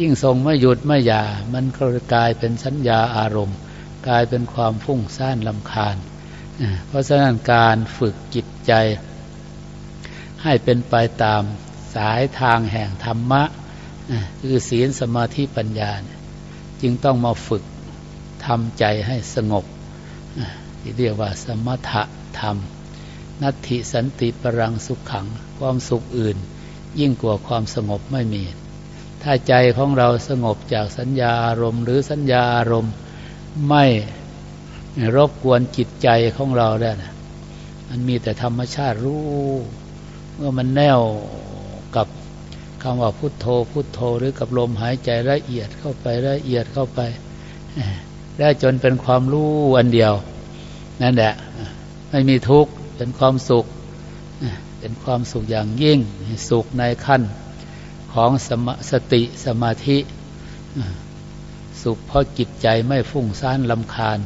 Speaker 1: ยิ่งส่งไม่หยุดไม่หย่ามันก็กลายเป็นสัญญาอารมณ์ กลายเป็นความฟุ้งซ่านลำคาญ เพราะฉะนั้นการฝึกจิตใจ ให้เป็นไปตามสายทางแห่งธรรมะคือศีลสมาธิปัญญา จึงต้องมาฝึกทำใจให้สงบที่เรียกว่าสมถะธรรม นัตถิสันติปรังสุขขัง ความสุขอื่น ยิ่งกว่าความสงบไม่มี ถ้าใจของเราสงบจากสัญญาอารมณ์ หรือสัญญาอารมณ์ ไม่รบกวนจิตใจของเราแล้นะมันมีแต่ธรรมชาติรู้เมื่อมันแน่วกับคำว่าพุทโธพุทโธหรือกับลมหายใจละเอียดเข้าไปละเอียดเข้าไป ได้จนเป็นความรู้อันเดียว นั่นแหละไม่มีทุกข์เป็นความสุข เป็นความสุขอย่างยิ่งสุขในขั้นของสมสติสมาธิ สุข เพราะจิตใจไม่ฟุ้งซ่านลำคาญ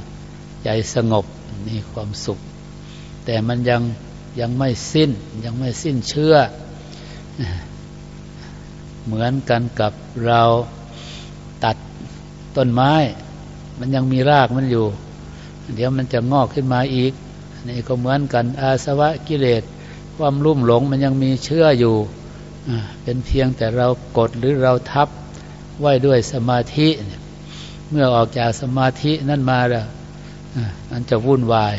Speaker 1: ใจสงบนี่ความสุข แต่มันยังยังไม่สิ้นยังไม่สิ้นเชื่อ เหมือนกันกับเราตัดต้นไม้ มันยังมีรากมันอยู่ เดี๋ยวมันจะงอกขึ้นมาอีกนี่ก็เหมือนกันอาสวะกิเลสความรุ่มหลงมันยังมีเชื่ออยู่ เป็นเพียงแต่เรากดหรือเราทับไว้ด้วยสมาธิ เมื่อออกจากสมาธินั่นมาแล้วมันจะวุ่นวาย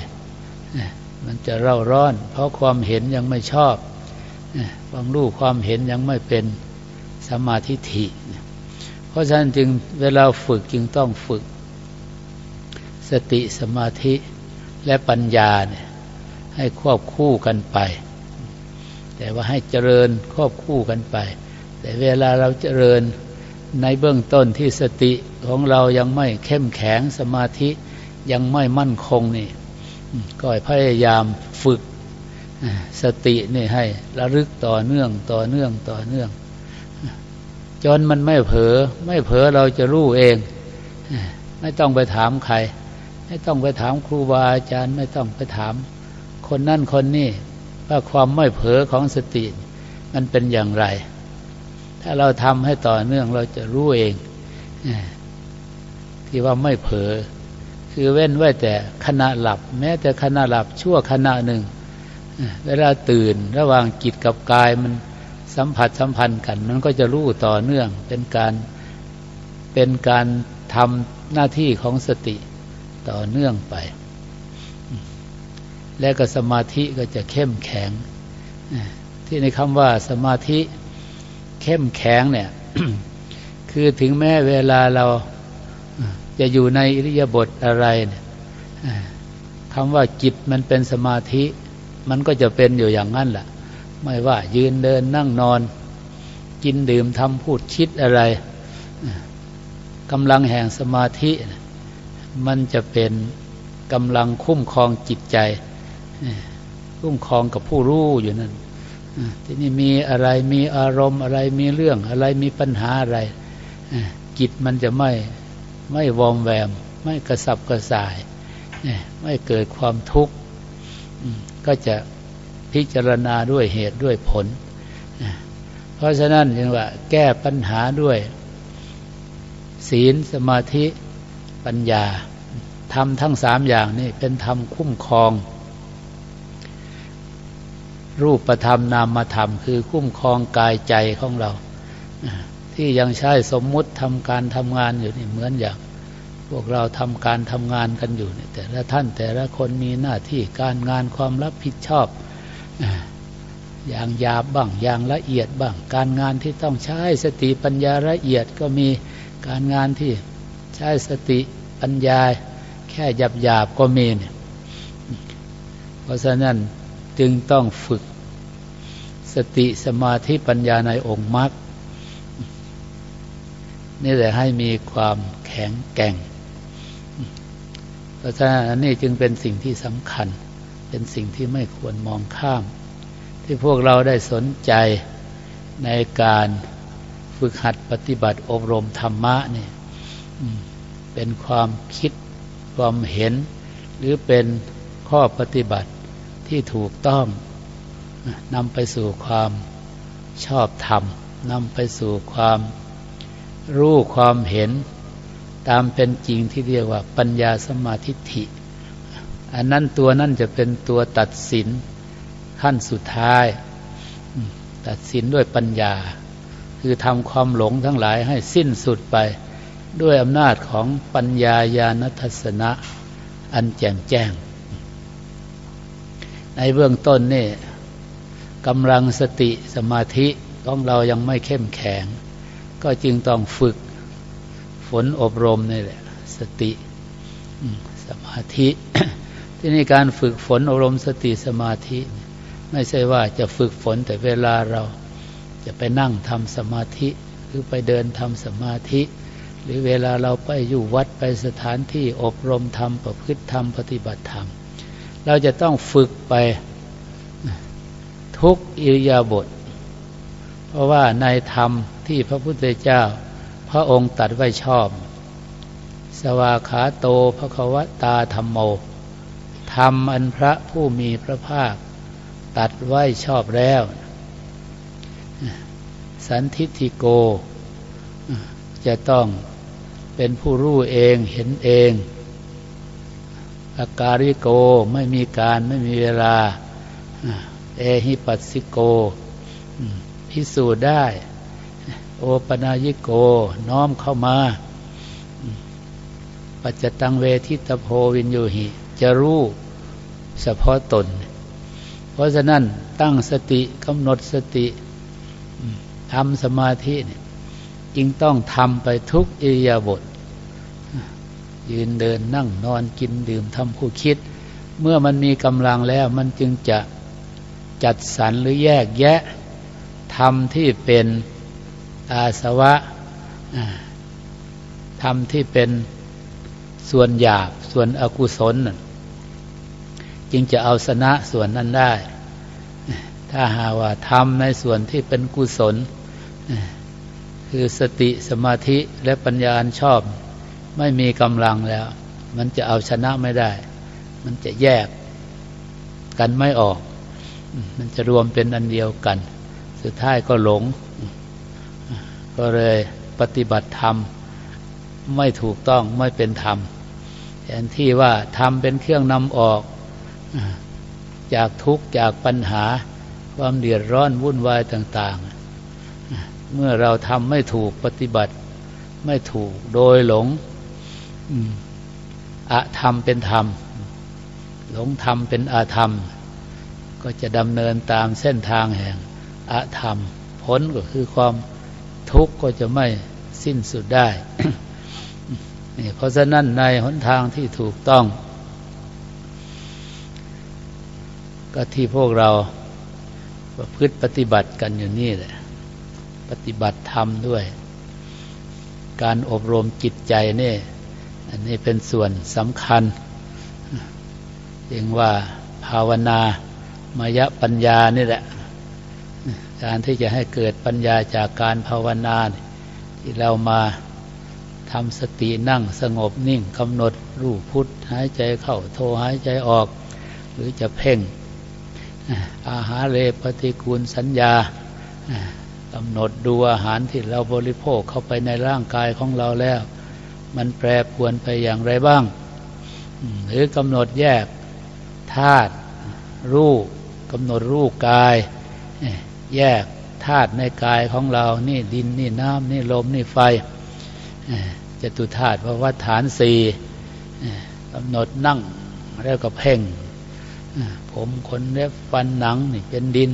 Speaker 1: มันจะเร่าร้อน เพราะความเห็นยังไม่ชอบ ความรู้ความเห็นยังไม่เป็นสมาธิฐิ เพราะฉะนั้นจึงเวลาฝึกจึงต้องฝึก สติสมาธิและปัญญาเนี่ยให้ควบคู่กันไป แต่ว่าให้เจริญควบคู่กันไป แต่เวลาเราเจริญ ในเบื้องต้นที่สติของเรายังไม่เข้มแข็งสมาธิยังไม่มั่นคงนี่ก็พยายามฝึกสตินี่ให้ระลึกต่อเนื่องต่อเนื่องต่อเนื่อง จนมันไม่เผลอไม่เผลอเราจะรู้เอง ไม่ต้องไปถามใคร ไม่ต้องไปถามครูบาอาจารย์ ไม่ต้องไปถาม คนนั่นคนนี้ว่าความไม่เผลอของสติ มันเป็นอย่างไร ถ้าเราทำให้ต่อเนื่องเราจะรู้เอง ที่ว่าไม่เผลอคือเว้นไว้แต่ขณะหลับ แม้แต่ขณะหลับชั่วขณะหนึ่ง เวลาตื่นระหว่างจิตกับกายมันสัมผัสสัมพันธ์กัน มันก็จะรู้ต่อเนื่องเป็นการเป็นการทำหน้าที่ของสติต่อเนื่องไป และก็สมาธิก็จะเข้มแข็งที่ในคำว่าสมาธิ เข้มแข็งเนี่ย คือถึงแม้เวลาเราจะอยู่ในอิริยาบถอะไรเนี่ยคำว่าจิตมันเป็นสมาธิ มันก็จะเป็นอยู่อย่างนั้นแหละไม่ว่ายืนเดินนั่งนอน กินดื่มทำพูดคิดอะไรกำลังแห่งสมาธิ มันจะเป็นกำลังคุ้มครองจิตใจ คุ้มครองกับผู้รู้อยู่นั่น ที่นี่มีอะไรมีอารมณ์อะไรมีเรื่องอะไรมีปัญหาอะไรจิตมันจะไม่ไม่วอมแวม ไม่กระสับกระส่าย ไม่เกิดความทุกข์ก็จะพิจารณาด้วยเหตุด้วยผล เพราะฉะนั้นจึงว่าแก้ปัญหาด้วย ศีลสมาธิปัญญาทำทั้งสามอย่างนี่เป็นธรรมคุ้มครอง รูปธรรมนามธรรม คือคุ้มครองกายใจของเรา ที่ยังใช้สมมุติทำการทำงานอยู่นี่เหมือนอย่างพวกเราทำการทำงานกันอยู่เนี่ยแต่ละท่านแต่ละคนมีหน้าที่การงานความรับผิดชอบ อย่างหยาบบ้างอย่างละเอียดบ้าง การงานที่ต้องใช้สติปัญญาละเอียดก็มีการงานที่ใช้สติปัญญา แค่หยาบหยาบก็มีเนี่ยเพราะฉะนั้น จึงต้องฝึกสติสมาธิปัญญาในองค์มรรคนี่แหละให้มีความแข็งแกร่ง เพราะฉะนั้นอันนี้จึงเป็นสิ่งที่สำคัญ เป็นสิ่งที่ไม่ควรมองข้าม ที่พวกเราได้สนใจในการฝึกหัดปฏิบัติอบรมธรรมะนี่เป็นความคิดความเห็น หรือเป็นข้อปฏิบัติ ที่ถูกต้องนำไปสู่ความชอบธรรมนำไปสู่ความรู้ความเห็น ตามเป็นจริงที่เรียกว่าปัญญาสมาธิิอันนั้นตัวนั่นจะเป็นตัวตัดสินขั้นสุดท้าย ตัดสินด้วยปัญญา คือทำความหลงทั้งหลายให้สิ้นสุดไปด้วยอำนาจของปัญญาญาณทัศนะ อันแจ่มแจ้ง ในเบื้องต้นนี่กำลังสติสมาธิของเรายังไม่เข้มแข็ง ก็จึงต้องฝึกฝนอบรมนี่แหละ สติสมาธิ ที่นี่การฝึกฝนอบรมสติสมาธิ ไม่ใช่ว่าจะฝึกฝนแต่เวลาเราจะไปนั่งทำสมาธิ หรือไปเดินทำสมาธิ หรือเวลาเราไปอยู่วัดไปสถานที่อบรมธรรมประพฤติธรรมปฏิบัติธรรม เราจะต้องฝึกไปทุกอิริยาบถเพราะว่าในธรรมที่พระพุทธเจ้า พระองค์ตัดไว้ชอบ สวาขาโตพระควตาธรรมโมธรรมอันพระผู้มีพระภาค ตัดไว้ชอบแล้ว สันทิติโก จะต้องเป็นผู้รู้เองเห็นเอง อาการิโกไม่มีการไม่มีเวลา เอหิปัสสิโก พิสูจน์ได้ โอปนายิโกน้อมเข้ามา ปัจจตังเวทิตโพวินโยหิ จะรู้เฉพาะตน เพราะฉะนั้นตั้งสติกำหนดสติทำสมาธิจึงต้องทำไปทุกอิริยาบถ ยืนเดินนั่งนอนกินดื่มทำผู้คิด เมื่อมันมีกำลังแล้วมันจึงจะจัดสรรหรือแยกแยะทำที่เป็นอาสวะทำที่เป็นส่วนหยาบส่วนอกุศลจึงจะเอาชนะส่วนนั้นได้ ถ้าหาว่าทำในส่วนที่เป็นกุศล คือสติสมาธิและปัญญาชอบ ไม่มีกำลังแล้ว มันจะเอาชนะไม่ได้ มันจะแยกกันไม่ออก มันจะรวมเป็นอันเดียวกัน สุดท้ายก็หลง ก็เลยปฏิบัติธรรม ไม่ถูกต้องไม่เป็นธรรมแทนที่ว่าธรรมเป็นเครื่องนำออก จากทุกข์จากปัญหาความเดือดร้อนวุ่นวายต่าง ๆ เมื่อเราทำไม่ถูกปฏิบัติไม่ถูกโดยหลง อะธรรมเป็นธรรม หลงธรรมเป็นอาธรรม ก็จะดำเนินตามเส้นทางแห่งอะธรรมผลก็คือความทุกข์ก็จะไม่สิ้นสุดได้นี่เพราะฉะนั้นในหนทางที่ถูกต้อง ก็ที่พวกเราประพฤติปฏิบัติกันอยู่นี่แหละ ปฏิบัติธรรมด้วย การอบรมจิตใจเนี่ย อันนี้เป็นส่วนสำคัญเรียกว่าภาวนามายปัญญานี่แหละ การที่จะให้เกิดปัญญาจากการภาวนาที่เรามาทำสตินั่งสงบนิ่งกำหนดรูปพุทธหายใจเข้าโทหายใจออก หรือจะเพ่ง อาหารเลปฏิกูลสัญญากำหนดดูอาหารที่เราบริโภคเข้าไปในร่างกายของเราแล้ว มันแปรปรวนไปอย่างไรบ้าง หรือกำหนดแยกธาตุรูปกำหนดรูปกาย แยกธาตุในกายของเรา นี่ดินนี่น้ำนี่ลมนี่ไฟจตุธาตุพระวัฏฐานสี่กำหนดนั่งแล้วก็เพ่งผมขนเล็บฟันหนังนี่เป็นดิน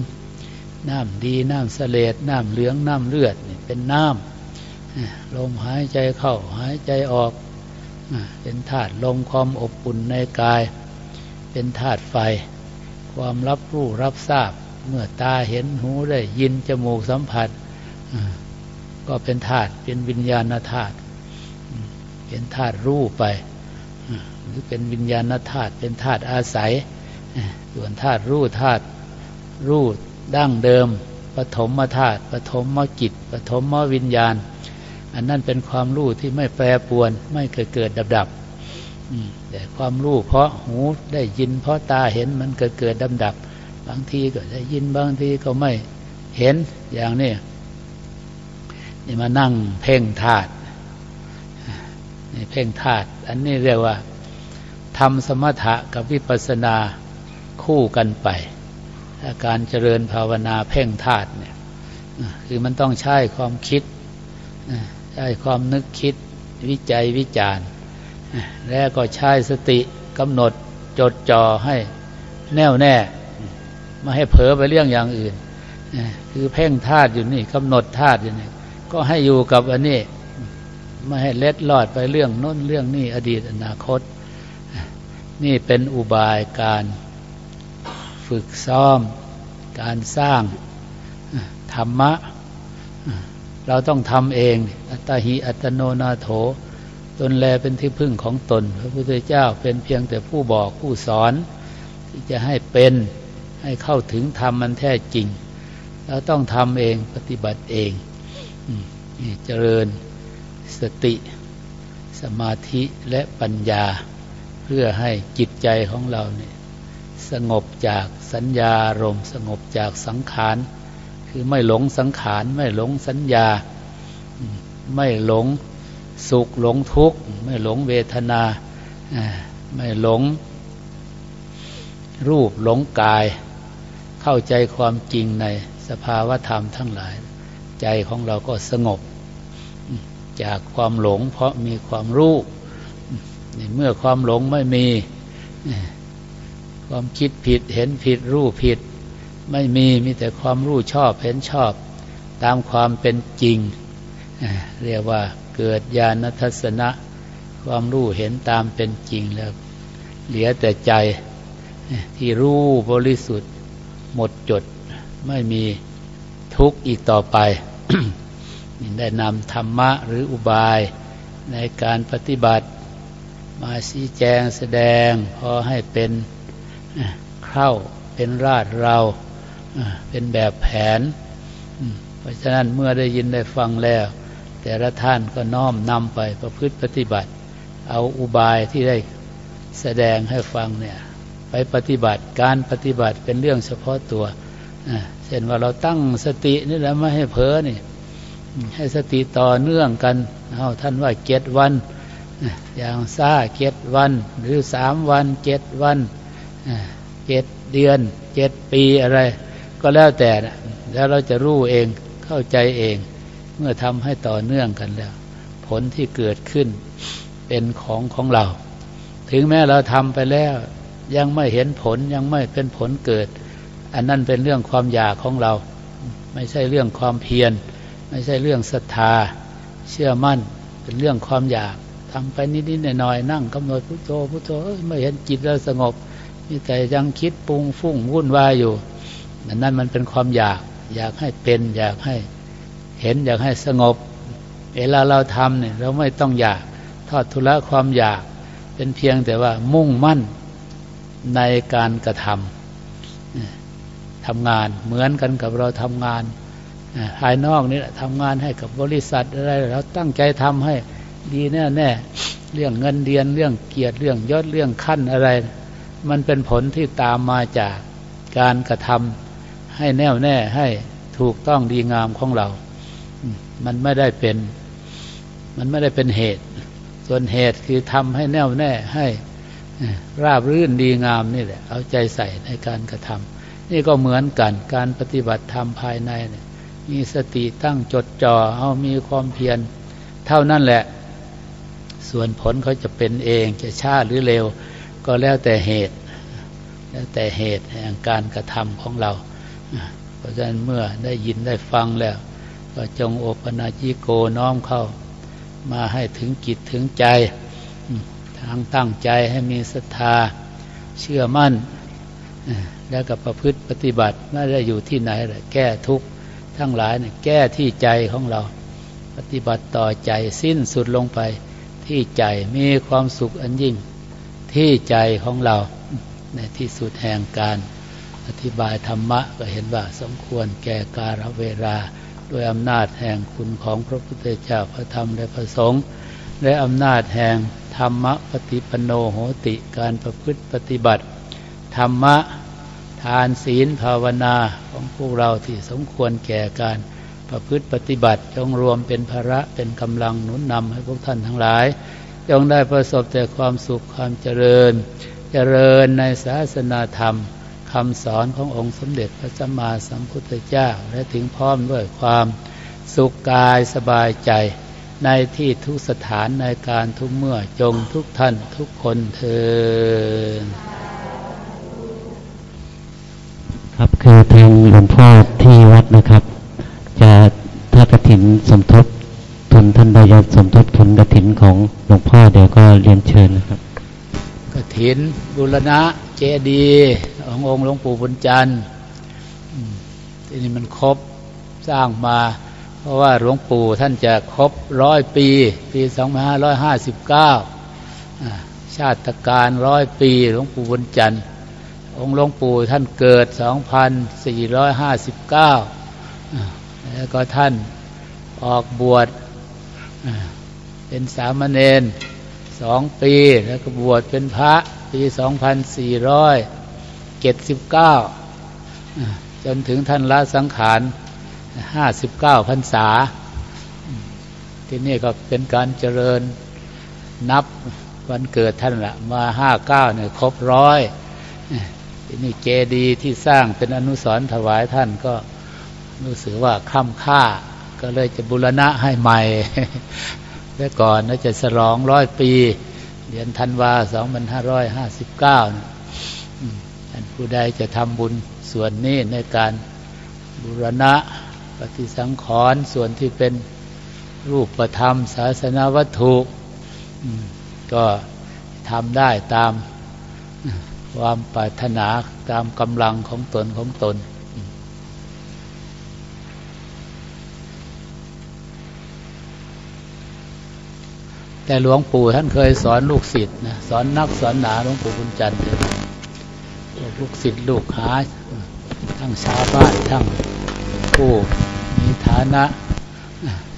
Speaker 1: น้ำดีน้ำเสลดน้ำเหลืองน้ำเลือดนี่เป็นน้ำ ลมหายใจเข้าหายใจออก เป็นธาตุลมความอบอุ่นในกาย เป็นธาตุไฟ ความรับรู้รับทราบ เมื่อตาเห็นหูได้ยินจมูกสัมผัส ก็เป็นธาตุเป็นวิญญาณธาตุเป็นธาตุรู้ไปหรือเป็นวิญญาณธาตุเป็นธาตุอาศัย ส่วนธาตุรู้ธาตุรู้ดั้งเดิมปฐมธาตุปฐมมจิตปฐมมวิญญาณ อันนั้นเป็นความรู้ที่ไม่แปรปวน ไม่เกิดเกิดดับดับแต่ความรู้เพราะหูได้ยินเพราะตาเห็นมันเกิดเกิดดับดับบางทีก็ได้ยินบางทีก็ไม่เห็นอย่างนี้นี่มานั่งเพ่งธาตุนี่เพ่งธาตุอันนี้เรียกว่าทำสมถะกับวิปัสสนาคู่กันไปาการเจริญภาวนาเพ่งธาตุเนี่ยคือมันต้องใช้ความคิด ใช้ความนึกคิดวิจัยวิจารณ์แล้วก็ใช้สติกำหนดจดจ่อให้แน่วแน่ไม่ให้เผลอไปเรื่องอย่างอื่น คือเพ่งธาตุอยู่นี่กำหนดธาตุอยู่นี่ก็ให้อยู่กับอันนี้ไม่ให้เล็ดลอดไปเรื่องน้นเรื่องนี้อดีตอนาคต นี่เป็นอุบายการฝึกซ้อม การสร้างธรรมะ เราต้องทำเอง อัตหิอัตโนนาโถ ตนแลเป็นที่พึ่งของตน พระพุทธเจ้าเป็นเพียงแต่ผู้บอกผู้สอน ที่จะให้เป็นให้เข้าถึงธรรมมันแท้จริง เราต้องทำเองปฏิบัติเองเจริญสติ สมาธิและปัญญา เพื่อให้จิตใจของเราเนี่ยสงบจากสัญญารมสงบจากสังขาร คือไม่หลงสังขาร ไม่หลงสัญญา ไม่หลงสุขหลงทุกข์ ไม่หลงเวทนา ไม่หลงรูปหลงกาย เข้าใจความจริงในสภาวธรรมทั้งหลาย ใจของเราก็สงบ จากความหลงเพราะมีความรู้เมื่อความหลงไม่มี ความคิดผิดเห็นผิดรู้ผิด ไม่มีมีแต่ความรู้ชอบเห็นชอบ ตามความเป็นจริง เรียกว่าเกิดญาณทัศนะ ความรู้เห็นตามเป็นจริงแล้ว เหลือแต่ใจที่รู้บริสุทธิ์ หมดจดไม่มีทุกข์อีกต่อไปได้นำธรรมะหรืออุบายในการปฏิบัติ มาชี้แจงแสดง พอให้เป็นเข้าเป็นราดเรา เป็นแบบแผน เพราะฉะนั้นเมื่อได้ยินได้ฟังแล้ว แต่ละท่านก็น้อมนำไปประพฤติปฏิบัติ เอาอุบายที่ได้แสดงให้ฟังเนี่ยไปปฏิบัติการปฏิบัติเป็นเรื่องเฉพาะตัวเช่นว่าเราตั้งสตินี่แหละไม่ให้เผลอนี่ให้สติต่อเนื่องกันเอาท่านว่าเจ็ดวันอย่างซ่าเจ็ดวัน หรือสามวันเจ็ดวันเจ็ดเดือนเจ็ดปีอะไร ก็แล้วแต่นะแล้วเราจะรู้เองเข้าใจเอง เมื่อทำให้ต่อเนื่องกันแล้ว ผลที่เกิดขึ้นเป็นของของเรา ถึงแม้เราทำไปแล้วยังไม่เห็นผลยังไม่เป็นผลเกิด อันนั้นเป็นเรื่องความอยากของเรา ไม่ใช่เรื่องความเพียร ไม่ใช่เรื่องศรัทธา เชื่อมั่นเป็นเรื่องความอยากทำไปนิดๆหน่อยๆนั่งกำหนดพุทโธพุทโธไม่เห็นจิตเราสงบมีแต่ยังคิดปรุงฟุ้งวุ่นวายอยู่ นั่นมันเป็นความอยาก อยากให้เป็น อยากให้เห็น อยากให้สงบ เวลาเราทำเนี่ยเราไม่ต้องอยากทอดทุละความอยาก เป็นเพียงแต่ว่ามุ่งมั่นในการกระทำทำงานเหมือนกันกับเราทำงานภายนอกนี่แหละทำงานให้กับบริษัทอะไรเราตั้งใจทำให้ดีแน่แน่เรื่องเงินเดือนเรื่องเกียรติเรื่องยศเรื่องขั้นอะไร มันเป็นผลที่ตามมาจากการกระทำ ให้แน่วแน่ให้ถูกต้องดีงามของเรา มันไม่ได้เป็น มันไม่ได้เป็นเหตุ ส่วนเหตุคือทำให้แน่วแน่ให้ราบรื่นดีงามนี่แหละ เอาใจใส่ในการกระทำนี่ก็เหมือนกันการปฏิบัติธรรมภายในเนี่ยมีสติตั้งจดจ่อเอามีความเพียรเท่านั้นแหละ ส่วนผลเขาจะเป็นเองจะช้าหรือเร็ว ก็แล้วแต่เหตุ แล้วแต่เหตุแห่งการกระทำของเรา ราะฉะนั้นเมื่อได้ยินได้ฟังแล้ว ก็จงโอปนาจิโกน้อมเข้า มาให้ถึงกิจถึงใจ ทางตั้งใจให้มีศรัทธาเชื่อมั่น แล้วก็ประพฤติปฏิบัติไม่ได้อยู่ที่ไหนเลยแก้ทุกข์ทั้งหลายเนี่ยแก้ที่ใจของเรา ปฏิบัติต่อใจสิ้นสุดลงไป ที่ใจมีความสุขอันยิ่งที่ใจของเราในที่สุดแห่งการ อธิบายธรรมะก็เห็นว่าสมควรแก่กาลเวลาด้วยอำนาจแห่งคุณของพระพุทธเจ้าพระธรรมและพระสงฆ์และอำนาจแห่งธรรมะปฏิปโนโหติการประพฤติปฏิบัติ ธรรมะทานศีลภาวนาของพวกเราที่สมควรแก่การประพฤติปฏิบัติ จงรวมเป็นภาระเป็นกำลังหนุนนำให้พวกท่านทั้งหลาย จงได้ประสบแต่ความสุขความเจริญ เจริญในศาสนาธรรม คำสอนขององค์สมเด็จพระสัมมาสัมพุทธเจ้า และถึงพร้อมด้วยความสุขกายสบายใจ ในที่ทุกสถานในการทุกเมื่อจงทุกท่านทุกคนเทอ
Speaker 2: ครับคือทางหลวงพ่อที่วัดนะครับ จะถ้ากระถินสมทบทุนท่านใดจะสมทบทุนกระถินของหลวงพ่อเดี๋ยวก็เรียนเชิญนะครับ
Speaker 1: กระถินบุรณะเจดี ขององค์หลวงปู่บุญจันทร์ที่นี่มันครบสร้างมา เพราะว่าหลวงปู่ท่านจะครบร้อยปี ปีสองพันห้าร้อยห้าสิบเก้าชาติการร้อยปีหลวงปู่บุญจันทร์องค์หลวงปู่ท่านเกิด2459แล้วก็ท่านออกบวชเป็นสามเณรสองปี แล้วก็บวชเป็นพระปีสองพันสี่ร้อย 2479จนถึงท่านละสังขาร59พรรษา ที่นี่ก็เป็นการเจริญนับวันเกิดท่านละมา59เก้าเนี่ยครบร้อยที่นี่เจดีที่สร้างเป็นอนุสรณ์ถวายท่านก็รู้สึกว่าค่ำค่า ก็เลยจะบุรณะให้ใหม่แล้วก่อนน่าจะสลองร้อยปีเดือนธันวาสองพันห้าร้อยห้าสิบเก้า ผู้ใดจะทำบุญส่วนนี้ในการบุรณะปฏิสังขรณ์ส่วนที่เป็นรูปธรรม ศาสนาวัตถุ ก็ทำได้ตามความปรารถนาตามกำลังของตนของตน แต่หลวงปู่ท่านเคยสอนลูกศิษย์นะสอนนักสอนหนาหลวงปู่บุญจันทร์ ลูกศิษย์ลูกหา ทั้งชาวบ้านทั้งผู้มีฐานะ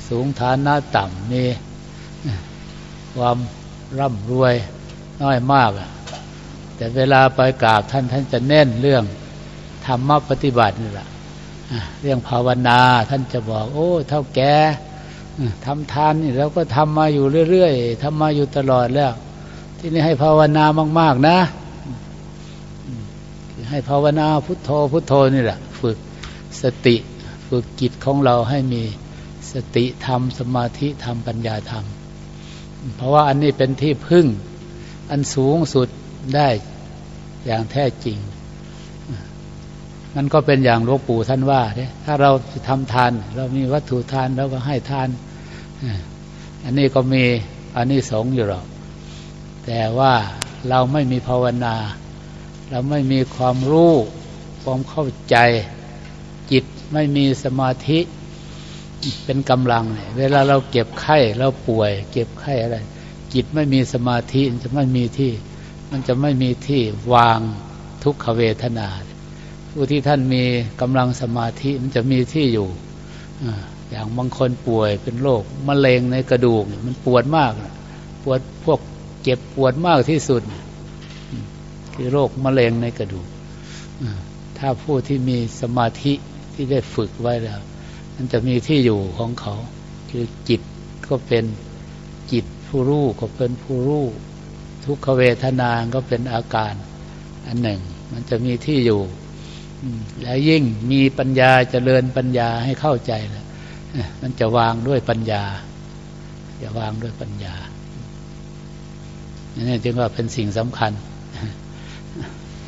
Speaker 1: สูงฐานะต่ำมีความร่ำรวยน้อยมาก แต่เวลาไปกราบท่านท่านจะเน้นเรื่องธรรมปฏิบัตินี่แหละเรื่องภาวนาท่านจะบอก โอ้เท่าแกทำทานนี่เราก็ทำมาอยู่เรื่อยๆทำมาอยู่ตลอดแล้ว ที่นี่ให้ภาวนามาก ๆ นะ ให้ภาวนาพุทโธพุทโธนี่แหละ ฝึกสติฝึกจิตของเราให้มีสติธรรม สมาธิธรรมปัญญาธรรม เพราะว่าอันนี้เป็นที่พึ่ง อันสูงสุดได้อย่างแท้จริงมันก็เป็นอย่างหลวงปู่ท่านว่าเนี่ยถ้าเราทำทาน เรามีวัตถุทานเราก็ให้ทาน อันนี้ก็มีอันนี้สงอยู่หรอกแต่ว่าเราไม่มีภาวนา เราไม่มีความรู้ความเข้าใจจิตไม่มีสมาธิเป็นกำลังเนี่ยเวลาเราเก็บไข้เราป่วย เก็บไข้อะไร จิตไม่มีสมาธิจะไม่มีที่ มันจะไม่มีที่วางทุกขเวทนา ผู้ที่ท่านมีกำลังสมาธิมันจะมีที่อยู่อย่างบางคนป่วยเป็นโรคมะเร็งในกระดูกมันปวดมาก ปวดพวกเจ็บปวดมากที่สุด คือโรคมะเร็งในกระดูกถ้าผู้ที่มีสมาธิที่ได้ฝึกไว้แล้วมันจะมีที่อยู่ของเขา คือจิตก็เป็นจิตผู้รู้ก็เป็นผู้รู้ทุกขเวทนาก็เป็นอาการอันหนึ่ง มันจะมีที่อยู่แล้วยิ่งมีปัญญาจเจริญปัญญาให้เข้าใจแล้วมันจะวางด้วยปัญญาจะวางด้วยปัญญานี่จึงว่าเป็นสิ่งสำคัญ